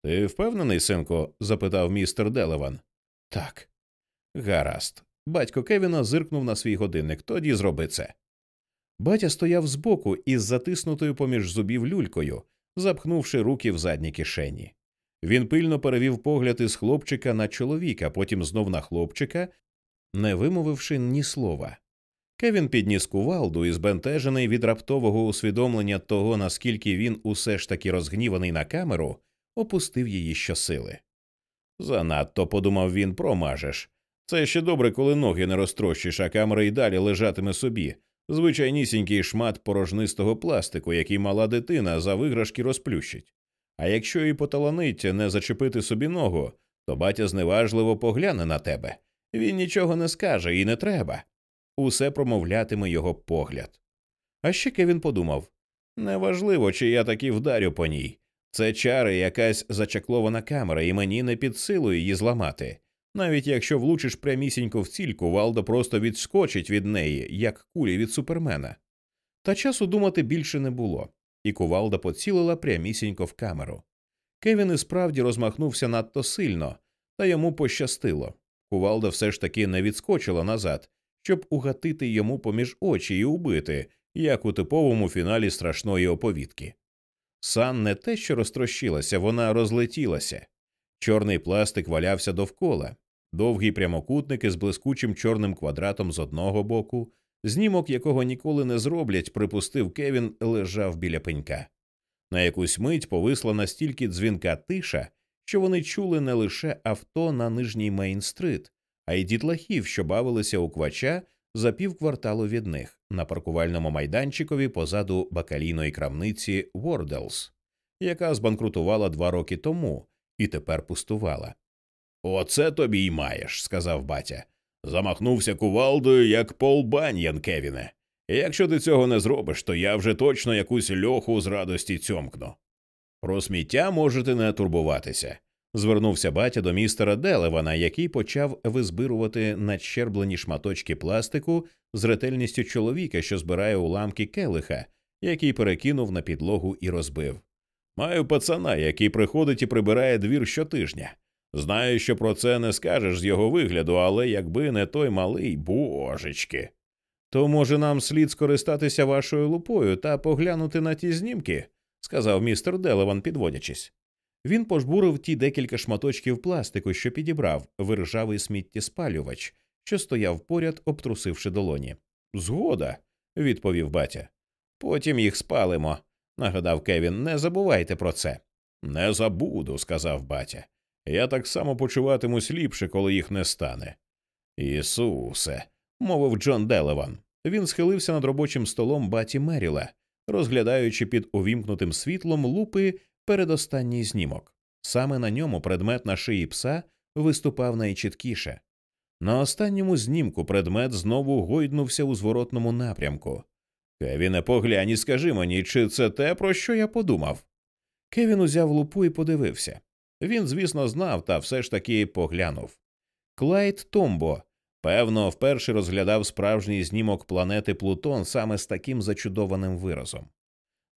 Ти впевнений, синку? запитав містер Делеван. Так. Гаразд. Батько Кевіна зиркнув на свій годинник. Тоді зроби це. Батя стояв збоку із затиснутою поміж зубів люлькою, запхнувши руки в задні кишені. Він пильно перевів погляд із хлопчика на чоловіка, потім знов на хлопчика, не вимовивши ні слова. Кевін підніс кувалду і збентежений від раптового усвідомлення того, наскільки він усе ж таки розгніваний на камеру, опустив її щосили. Занадто, подумав він, промажеш. Це ще добре, коли ноги не розтрощиш, а камера й далі лежатиме собі. Звичайнісінький шмат порожнистого пластику, який мала дитина за виграшки розплющить. А якщо і поталанить не зачепити собі ногу, то батя зневажливо погляне на тебе. Він нічого не скаже і не треба. Усе промовлятиме його погляд. А ще Кевін подумав неважливо, чи я таки вдарю по ній. Це чари якась зачаклована камера, і мені не під силу її зламати. Навіть якщо влучиш прямісінько в цільку, Валдо просто відскочить від неї, як кулі від супермена. Та часу думати більше не було, і кувалда поцілила прямісінько в камеру. Кевін і справді розмахнувся надто сильно, та йому пощастило. Кувалда все ж таки не відскочила назад, щоб угатити йому поміж очі і убити, як у типовому фіналі страшної оповідки. Сан не те, що розтрощилася, вона розлетілася. Чорний пластик валявся довкола, довгий прямокутник із блискучим чорним квадратом з одного боку, знімок якого ніколи не зроблять, припустив Кевін, лежав біля пенька. На якусь мить повисла настільки дзвінка тиша, що вони чули не лише авто на нижній Мейн-стрит, а й дітлахів, що бавилися у квача за півкварталу від них на паркувальному майданчикові позаду бакалійної крамниці Ворделс, яка збанкрутувала два роки тому і тепер пустувала. Оце тобі й маєш, сказав батя. Замахнувся кувалдою, як Пол Баньян, Кевіне. Якщо ти цього не зробиш, то я вже точно якусь льоху з радості цьомкну. Про сміття можете не турбуватися. Звернувся батя до містера Делевана, який почав визбирувати надщерблені шматочки пластику з ретельністю чоловіка, що збирає уламки келиха, який перекинув на підлогу і розбив. Маю пацана, який приходить і прибирає двір щотижня. Знаю, що про це не скажеш з його вигляду, але якби не той малий божечки. То, може, нам слід скористатися вашою лупою та поглянути на ті знімки, сказав містер Делеван, підводячись. Він пожбурив ті декілька шматочків пластику, що підібрав виржавий сміттєспалювач, що стояв поряд, обтрусивши долоні. Згода, відповів батя. Потім їх спалимо, нагадав Кевін. Не забувайте про це. Не забуду, сказав батя. Я так само почуватимусь ліпше, коли їх не стане. Ісусе, мовив Джон Делеван. Він схилився над робочим столом баті Меріла, розглядаючи під увімкнутим світлом лупи передостанній знімок. Саме на ньому предмет на шиї пса виступав найчіткіше. На останньому знімку предмет знову гойднувся у зворотному напрямку. Кевіне, поглянь і скажи мені, чи це те, про що я подумав? Кевін узяв лупу і подивився. Він, звісно, знав, та все ж таки поглянув. Клайд Томбо, певно, вперше розглядав справжній знімок планети Плутон саме з таким зачудованим виразом.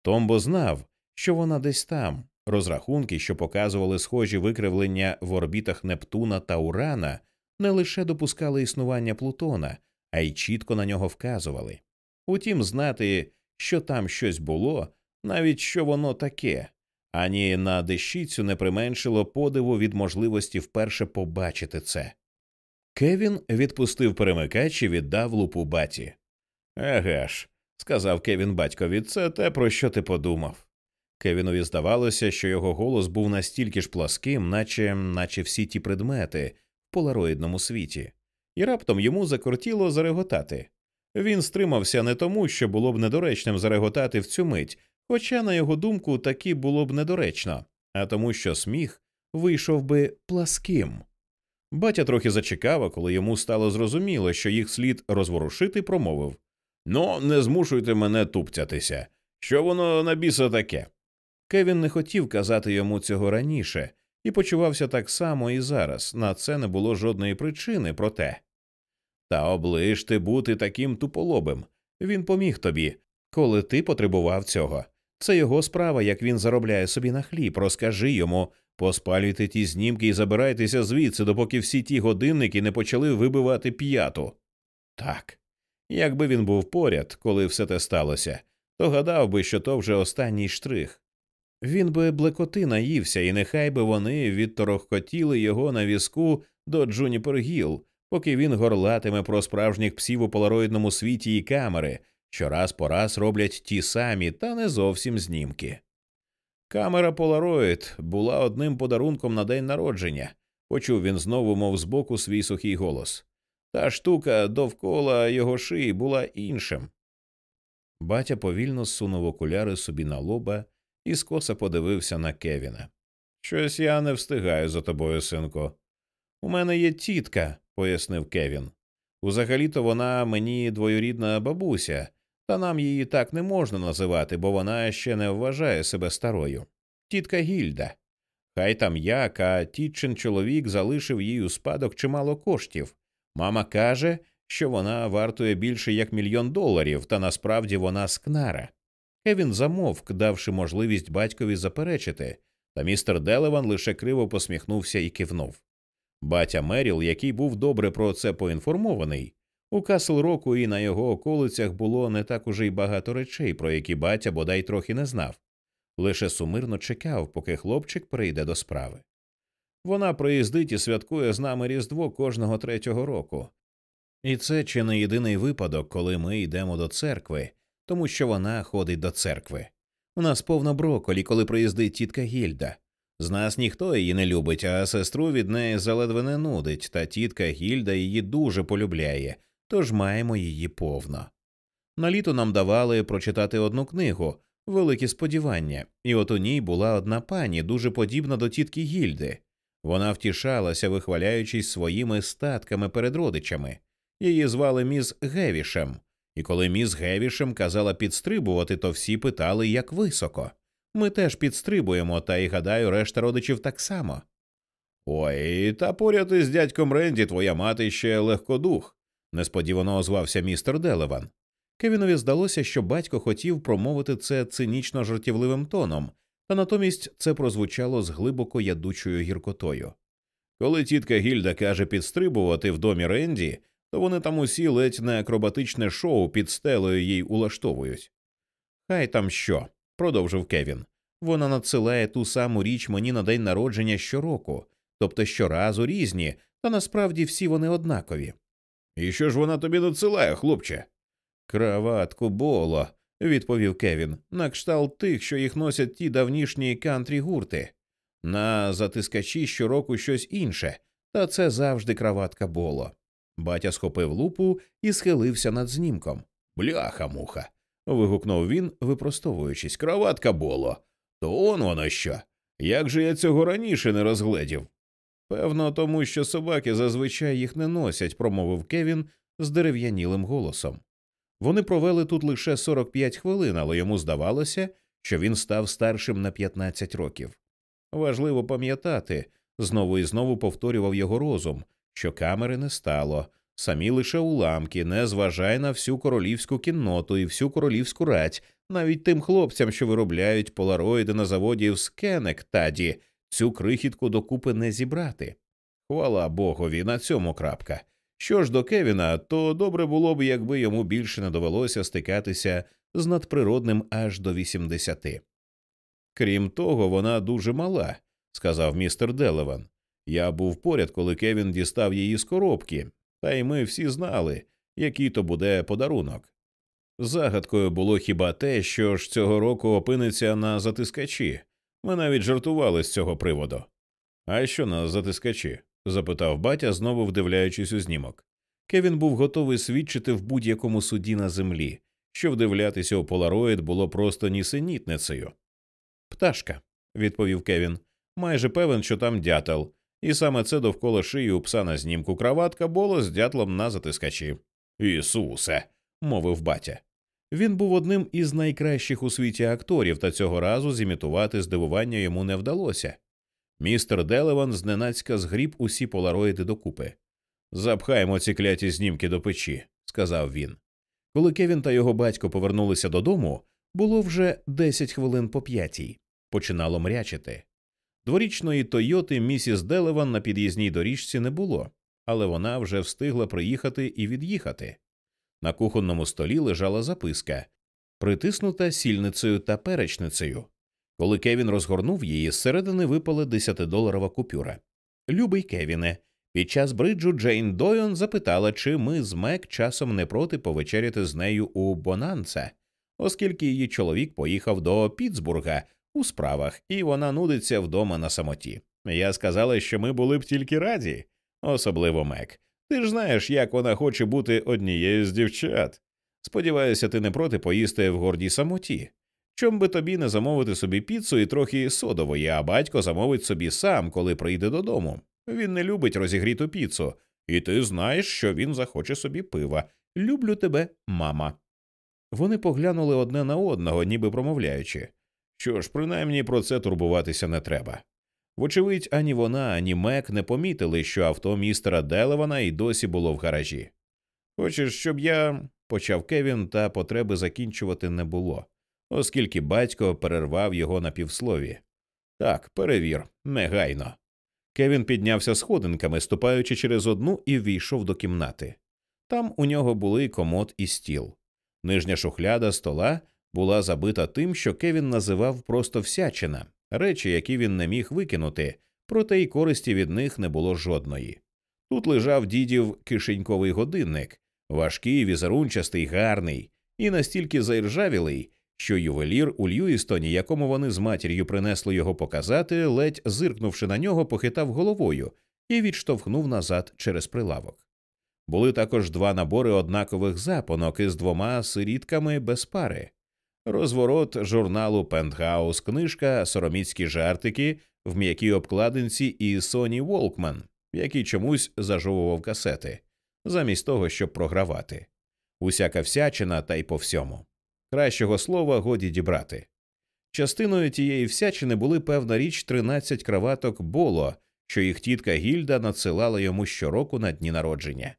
Томбо знав, що вона десь там, розрахунки, що показували схожі викривлення в орбітах Нептуна та Урана, не лише допускали існування Плутона, а й чітко на нього вказували. Утім, знати, що там щось було, навіть що воно таке, ані на дещицю не применшило подиву від можливості вперше побачити це. Кевін відпустив перемикач і віддав лупу баті. Еге ж, сказав Кевін батькові, це те, про що ти подумав. Кевінові здавалося, що його голос був настільки ж пласким, наче наче всі ті предмети в полароїдному світі, і раптом йому закортіло зареготати. Він стримався не тому, що було б недоречним зареготати в цю мить, хоча, на його думку, таки було б недоречно, а тому, що сміх вийшов би пласким. Батя трохи зачекав, коли йому стало зрозуміло, що їх слід розворушити, промовив Ну, не змушуйте мене тупцятися. Що воно на біса таке? Кевін не хотів казати йому цього раніше і почувався так само і зараз. На це не було жодної причини проте. Та оближ ти бути таким туполобим. Він поміг тобі, коли ти потребував цього. Це його справа, як він заробляє собі на хліб. Розкажи йому, поспалюйте ті знімки і забирайтеся звідси, допоки всі ті годинники не почали вибивати п'яту. Так, якби він був поряд, коли все те сталося, то гадав би, що то вже останній штрих. Він би блекоти наївся, і нехай би вони відторохкотіли його на візку до Джуніпер Гіл, поки він горлатиме про справжніх псів у полароїдному світі і камери, що раз по раз роблять ті самі та не зовсім знімки. Камера Полароїд була одним подарунком на день народження, почув він знову, мов збоку, свій сухий голос. Та штука довкола його шиї була іншим. Батя повільно сунув окуляри собі на лоба і скоса подивився на Кевіна. Щось я не встигаю за тобою, синку. У мене є тітка, пояснив Кевін. Узагалі то вона мені двоюрідна бабуся, та нам її так не можна називати, бо вона ще не вважає себе старою. Тітка Гільда. Хай там як, а тітчин чоловік залишив їй у спадок чимало коштів. Мама каже, що вона вартує більше як мільйон доларів, та насправді вона скнара. Кевін замовк, давши можливість батькові заперечити, та містер Делеван лише криво посміхнувся і кивнув. Батя Меріл, який був добре про це поінформований, у Касл Року і на його околицях було не так уже й багато речей, про які батя бодай трохи не знав, лише сумирно чекав, поки хлопчик прийде до справи. Вона приїздить і святкує з нами Різдво кожного третього року. І це чи не єдиний випадок, коли ми йдемо до церкви, тому що вона ходить до церкви. У нас повно броколі, коли приїздить тітка Гільда. З нас ніхто її не любить, а сестру від неї заледве не нудить, та тітка Гільда її дуже полюбляє, тож маємо її повно. На літо нам давали прочитати одну книгу Великі сподівання, і от у ній була одна пані, дуже подібна до тітки Гільди. Вона втішалася, вихваляючись своїми статками перед родичами. Її звали міс Гевішем, і коли міс Гевішем казала підстрибувати, то всі питали, як високо. Ми теж підстрибуємо, та й гадаю, решта родичів так само. Ой, та поряд із дядьком Ренді твоя мати ще легкодух, несподівано озвався містер Делеван. Кевінові здалося, що батько хотів промовити це цинічно жартівливим тоном, та натомість це прозвучало з глибоко ядучою гіркотою. Коли тітка Гільда каже підстрибувати в домі Ренді, то вони там усі ледь не акробатичне шоу під стелею їй улаштовують. Хай там що, продовжив Кевін. Вона надсилає ту саму річ мені на день народження щороку, тобто щоразу різні, та насправді всі вони однакові. І що ж вона тобі надсилає, хлопче? Краватку боло, відповів Кевін, на кшталт тих, що їх носять ті давнішні кантрі гурти. На затискачі щороку щось інше, та це завжди краватка боло. Батя схопив лупу і схилився над знімком. Бляха муха. вигукнув він, випростовуючись. Краватка боло. То он воно що. Як же я цього раніше не розгледів? Певно, тому що собаки зазвичай їх не носять, промовив Кевін з дерев'янілим голосом. Вони провели тут лише 45 хвилин, але йому здавалося, що він став старшим на 15 років. Важливо пам'ятати, знову і знову повторював його розум, що камери не стало, самі лише уламки, не зважай на всю королівську кінноту і всю королівську рать, навіть тим хлопцям, що виробляють полароїди на заводі в Скенектаді, цю крихітку докупи не зібрати. Хвала Богові, на цьому крапка. Що ж до Кевіна, то добре було б, якби йому більше не довелося стикатися з надприродним аж до 80. Крім того, вона дуже мала, сказав містер Делеван. Я був поряд, коли Кевін дістав її з коробки, та й ми всі знали, який то буде подарунок. Загадкою було хіба те, що ж цього року опиниться на затискачі. Ми навіть жартували з цього приводу. А що на затискачі? запитав батя, знову вдивляючись у знімок. Кевін був готовий свідчити в будь-якому суді на землі, що вдивлятися у полароїд було просто нісенітницею. Пташка, відповів Кевін, майже певен, що там дятел, і саме це довкола шиї у пса на знімку краватка було з дятлом на затискачі. Ісусе, мовив батя. Він був одним із найкращих у світі акторів, та цього разу зімітувати здивування йому не вдалося. Містер Делеван зненацька згріб усі полароїди докупи. Запхаємо ці кляті знімки до печі, сказав він. Коли Кевін та його батько повернулися додому, було вже десять хвилин по п'ятій. Починало мрячити. Дворічної Тойоти місіс Делеван на під'їзній доріжці не було, але вона вже встигла приїхати і від'їхати. На кухонному столі лежала записка, притиснута сільницею та перечницею. Коли Кевін розгорнув її, зсередини випала десятидоларова купюра. Любий Кевіне, під час бриджу Джейн Дойон запитала, чи ми з Мек часом не проти повечеряти з нею у Бонанце, оскільки її чоловік поїхав до Пітсбурга у справах, і вона нудиться вдома на самоті. Я сказала, що ми були б тільки раді, особливо Мек. Ти ж знаєш, як вона хоче бути однією з дівчат. Сподіваюся, ти не проти поїсти в гордій самоті. Чом би тобі не замовити собі піцу і трохи содової, а батько замовить собі сам, коли прийде додому. Він не любить розігріту піцу, і ти знаєш, що він захоче собі пива. Люблю тебе, мама. Вони поглянули одне на одного, ніби промовляючи. Що ж, принаймні про це турбуватися не треба. Вочевидь, ані вона, ані Мек не помітили, що авто містера Делевана і досі було в гаражі. Хочеш, щоб я. почав Кевін, та потреби закінчувати не було, оскільки батько перервав його на півслові. Так, перевір, негайно. Кевін піднявся сходинками, ступаючи через одну, і ввійшов до кімнати. Там у нього були комод і стіл. Нижня шухляда стола була забита тим, що Кевін називав просто всячина, речі, які він не міг викинути, проте й користі від них не було жодної. Тут лежав дідів кишеньковий годинник, важкий, візерунчастий, гарний, і настільки заіржавілий, що ювелір у Льюістоні, якому вони з матір'ю принесли його показати, ледь зиркнувши на нього, похитав головою і відштовхнув назад через прилавок. Були також два набори однакових запонок із двома сирітками без пари розворот журналу Пентгаус, книжка Сороміцькі жартики в м'якій обкладинці і Соні Волкман, який чомусь зажовував касети, замість того, щоб програвати. Усяка всячина та й по всьому. Кращого слова годі дібрати. Частиною тієї всячини були певна річ 13 краваток боло, що їх тітка Гільда надсилала йому щороку на дні народження.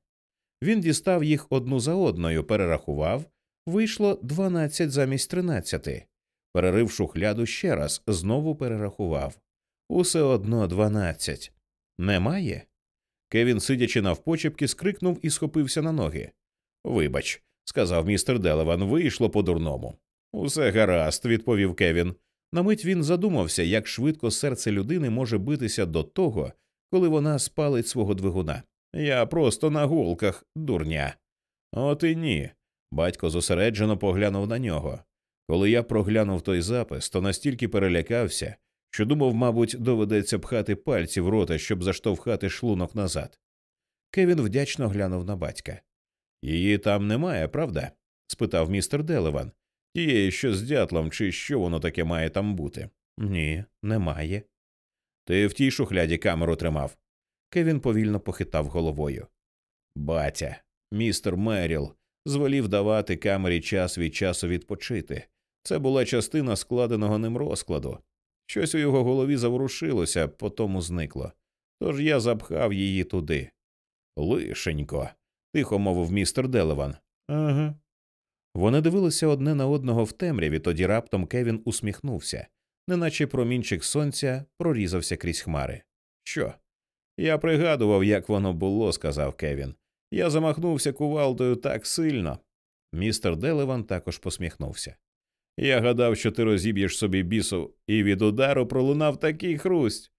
Він дістав їх одну за одною, перерахував Вийшло дванадцять замість тринадцяти. Перерив шухляду ще раз, знову перерахував. Усе одно дванадцять. Немає? Кевін, сидячи навпочепки, скрикнув і схопився на ноги. Вибач, сказав містер Делеван, вийшло по дурному. Усе гаразд, відповів Кевін. На мить він задумався, як швидко серце людини може битися до того, коли вона спалить свого двигуна. Я просто на гулках, дурня. От і ні. Батько зосереджено поглянув на нього. Коли я проглянув той запис, то настільки перелякався, що думав, мабуть, доведеться пхати пальці в рота, щоб заштовхати шлунок назад. Кевін вдячно глянув на батька. Її там немає, правда? спитав містер Делеван. Тієї, що з дятлом, чи що воно таке має там бути? Ні, немає. Ти в тій шухляді камеру тримав. Кевін повільно похитав головою. Батя, містер Меріл, звелів давати камері час від часу відпочити. Це була частина складеного ним розкладу. Щось у його голові заворушилося, потому зникло. Тож я запхав її туди. Лишенько, тихо мовив містер Делеван. Ага. Вони дивилися одне на одного в темряві, тоді раптом Кевін усміхнувся, неначе промінчик сонця прорізався крізь хмари. Що? Я пригадував, як воно було, сказав Кевін. Я замахнувся кувалдою так сильно. Містер Делеван також посміхнувся. Я гадав, що ти розіб'єш собі бісу, і від удару пролунав такий хрусть.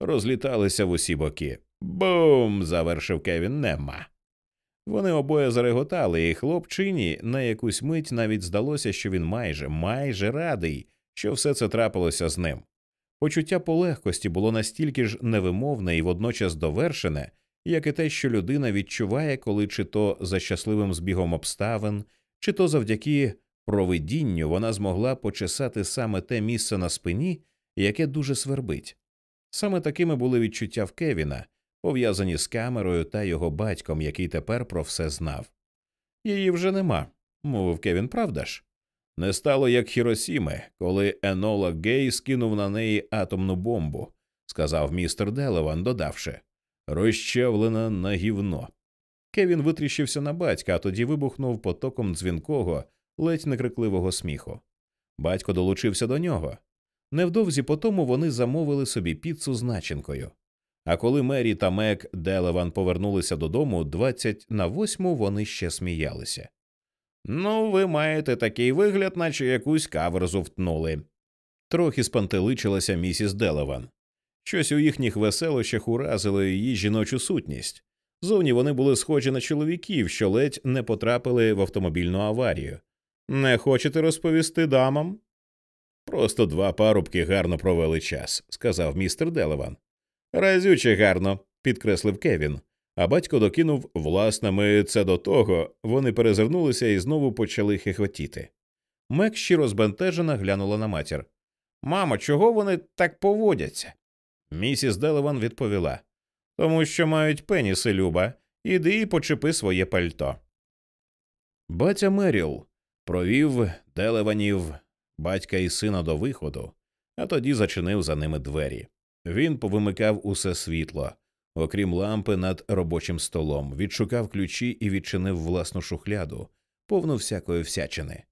Розліталися в усі боки. Бум! завершив Кевін. Нема. Вони обоє зареготали, і хлопчині на якусь мить навіть здалося, що він майже, майже радий, що все це трапилося з ним. Почуття полегкості було настільки ж невимовне і водночас довершене, як і те, що людина відчуває, коли чи то за щасливим збігом обставин, чи то завдяки провидінню вона змогла почесати саме те місце на спині, яке дуже свербить. Саме такими були відчуття в Кевіна, пов'язані з камерою та його батьком, який тепер про все знав. Її вже нема, мовив Кевін, правда ж? Не стало як Хіросіми, коли Енола Гей скинув на неї атомну бомбу, сказав містер Делеван, додавши розчавлена на гівно. Кевін витріщився на батька, а тоді вибухнув потоком дзвінкого, ледь некрикливого сміху. Батько долучився до нього. Невдовзі по тому вони замовили собі піцу з начинкою. А коли Мері та Мек Делеван повернулися додому, двадцять на восьму вони ще сміялися. Ну, ви маєте такий вигляд, наче якусь каверзу втнули. Трохи спантеличилася місіс Делеван. Щось у їхніх веселощах уразило її жіночу сутність. Зовні вони були схожі на чоловіків, що ледь не потрапили в автомобільну аварію. Не хочете розповісти дамам? Просто два парубки гарно провели час, сказав містер Делеван. Разюче гарно, підкреслив Кевін. А батько докинув власне, ми це до того. Вони перезирнулися і знову почали хихотіти. Мек щиро збентежена глянула на матір. Мамо, чого вони так поводяться? Місіс Делеван відповіла тому що мають пеніси, Люба, іди і почепи своє пальто. Батя Меріл провів Делеванів, батька і сина до виходу, а тоді зачинив за ними двері. Він повимикав усе світло, окрім лампи над робочим столом, відшукав ключі і відчинив власну шухляду, повну всякої всячини.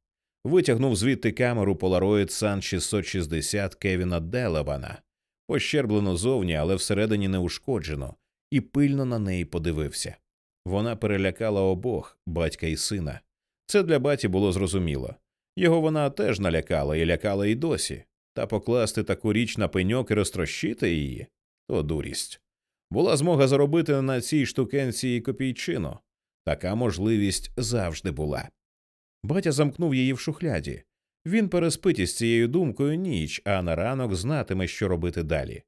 Витягнув звідти камеру Polaroid Sun 660 Кевіна Делевана, пощерблену зовні, але всередині не ушкоджено, і пильно на неї подивився. Вона перелякала обох батька і сина. Це для баті було зрозуміло. Його вона теж налякала і лякала й досі, та покласти таку річ на пеньок і розтрощити її то дурість. Була змога заробити на цій штукенці копійчину. Така можливість завжди була. Батя замкнув її в шухляді. Він переспить із цією думкою ніч, а на ранок знатиме, що робити далі.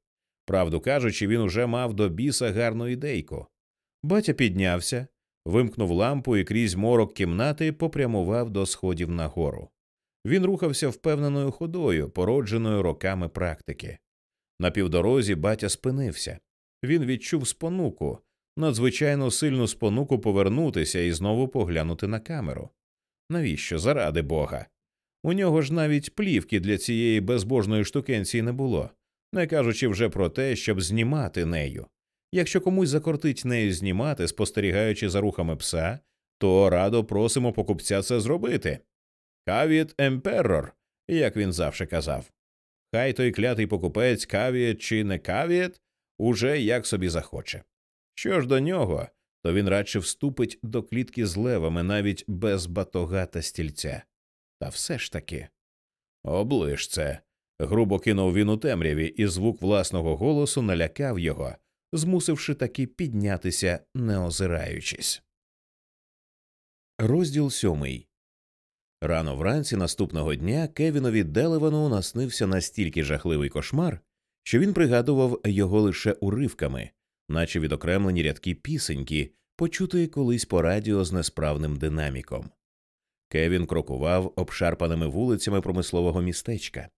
Правду кажучи, він уже мав до біса гарну ідейку. Батя піднявся, вимкнув лампу і крізь морок кімнати попрямував до сходів нагору. Він рухався впевненою ходою, породженою роками практики. На півдорозі батя спинився. Він відчув спонуку, надзвичайно сильну спонуку повернутися і знову поглянути на камеру. Навіщо? Заради бога. У нього ж навіть плівки для цієї безбожної штукенції не було, не кажучи вже про те, щоб знімати нею. Якщо комусь закортить нею знімати, спостерігаючи за рухами пса, то радо просимо покупця це зробити. Кавіт емперор, як він завжди казав. Хай той клятий покупець кавіет чи не кавіет, уже як собі захоче. Що ж до нього, то він радше вступить до клітки з левами навіть без батога та стільця. Та все ж таки. Оближ це. грубо кинув він у темряві, і звук власного голосу налякав його, змусивши таки піднятися, не озираючись. Розділ сьомий. Рано вранці наступного дня Кевінові Деливану наснився настільки жахливий кошмар, що він пригадував його лише уривками, наче відокремлені рядки пісеньки, почутої колись по радіо з несправним динаміком. Кевін крокував обшарпаними вулицями промислового містечка.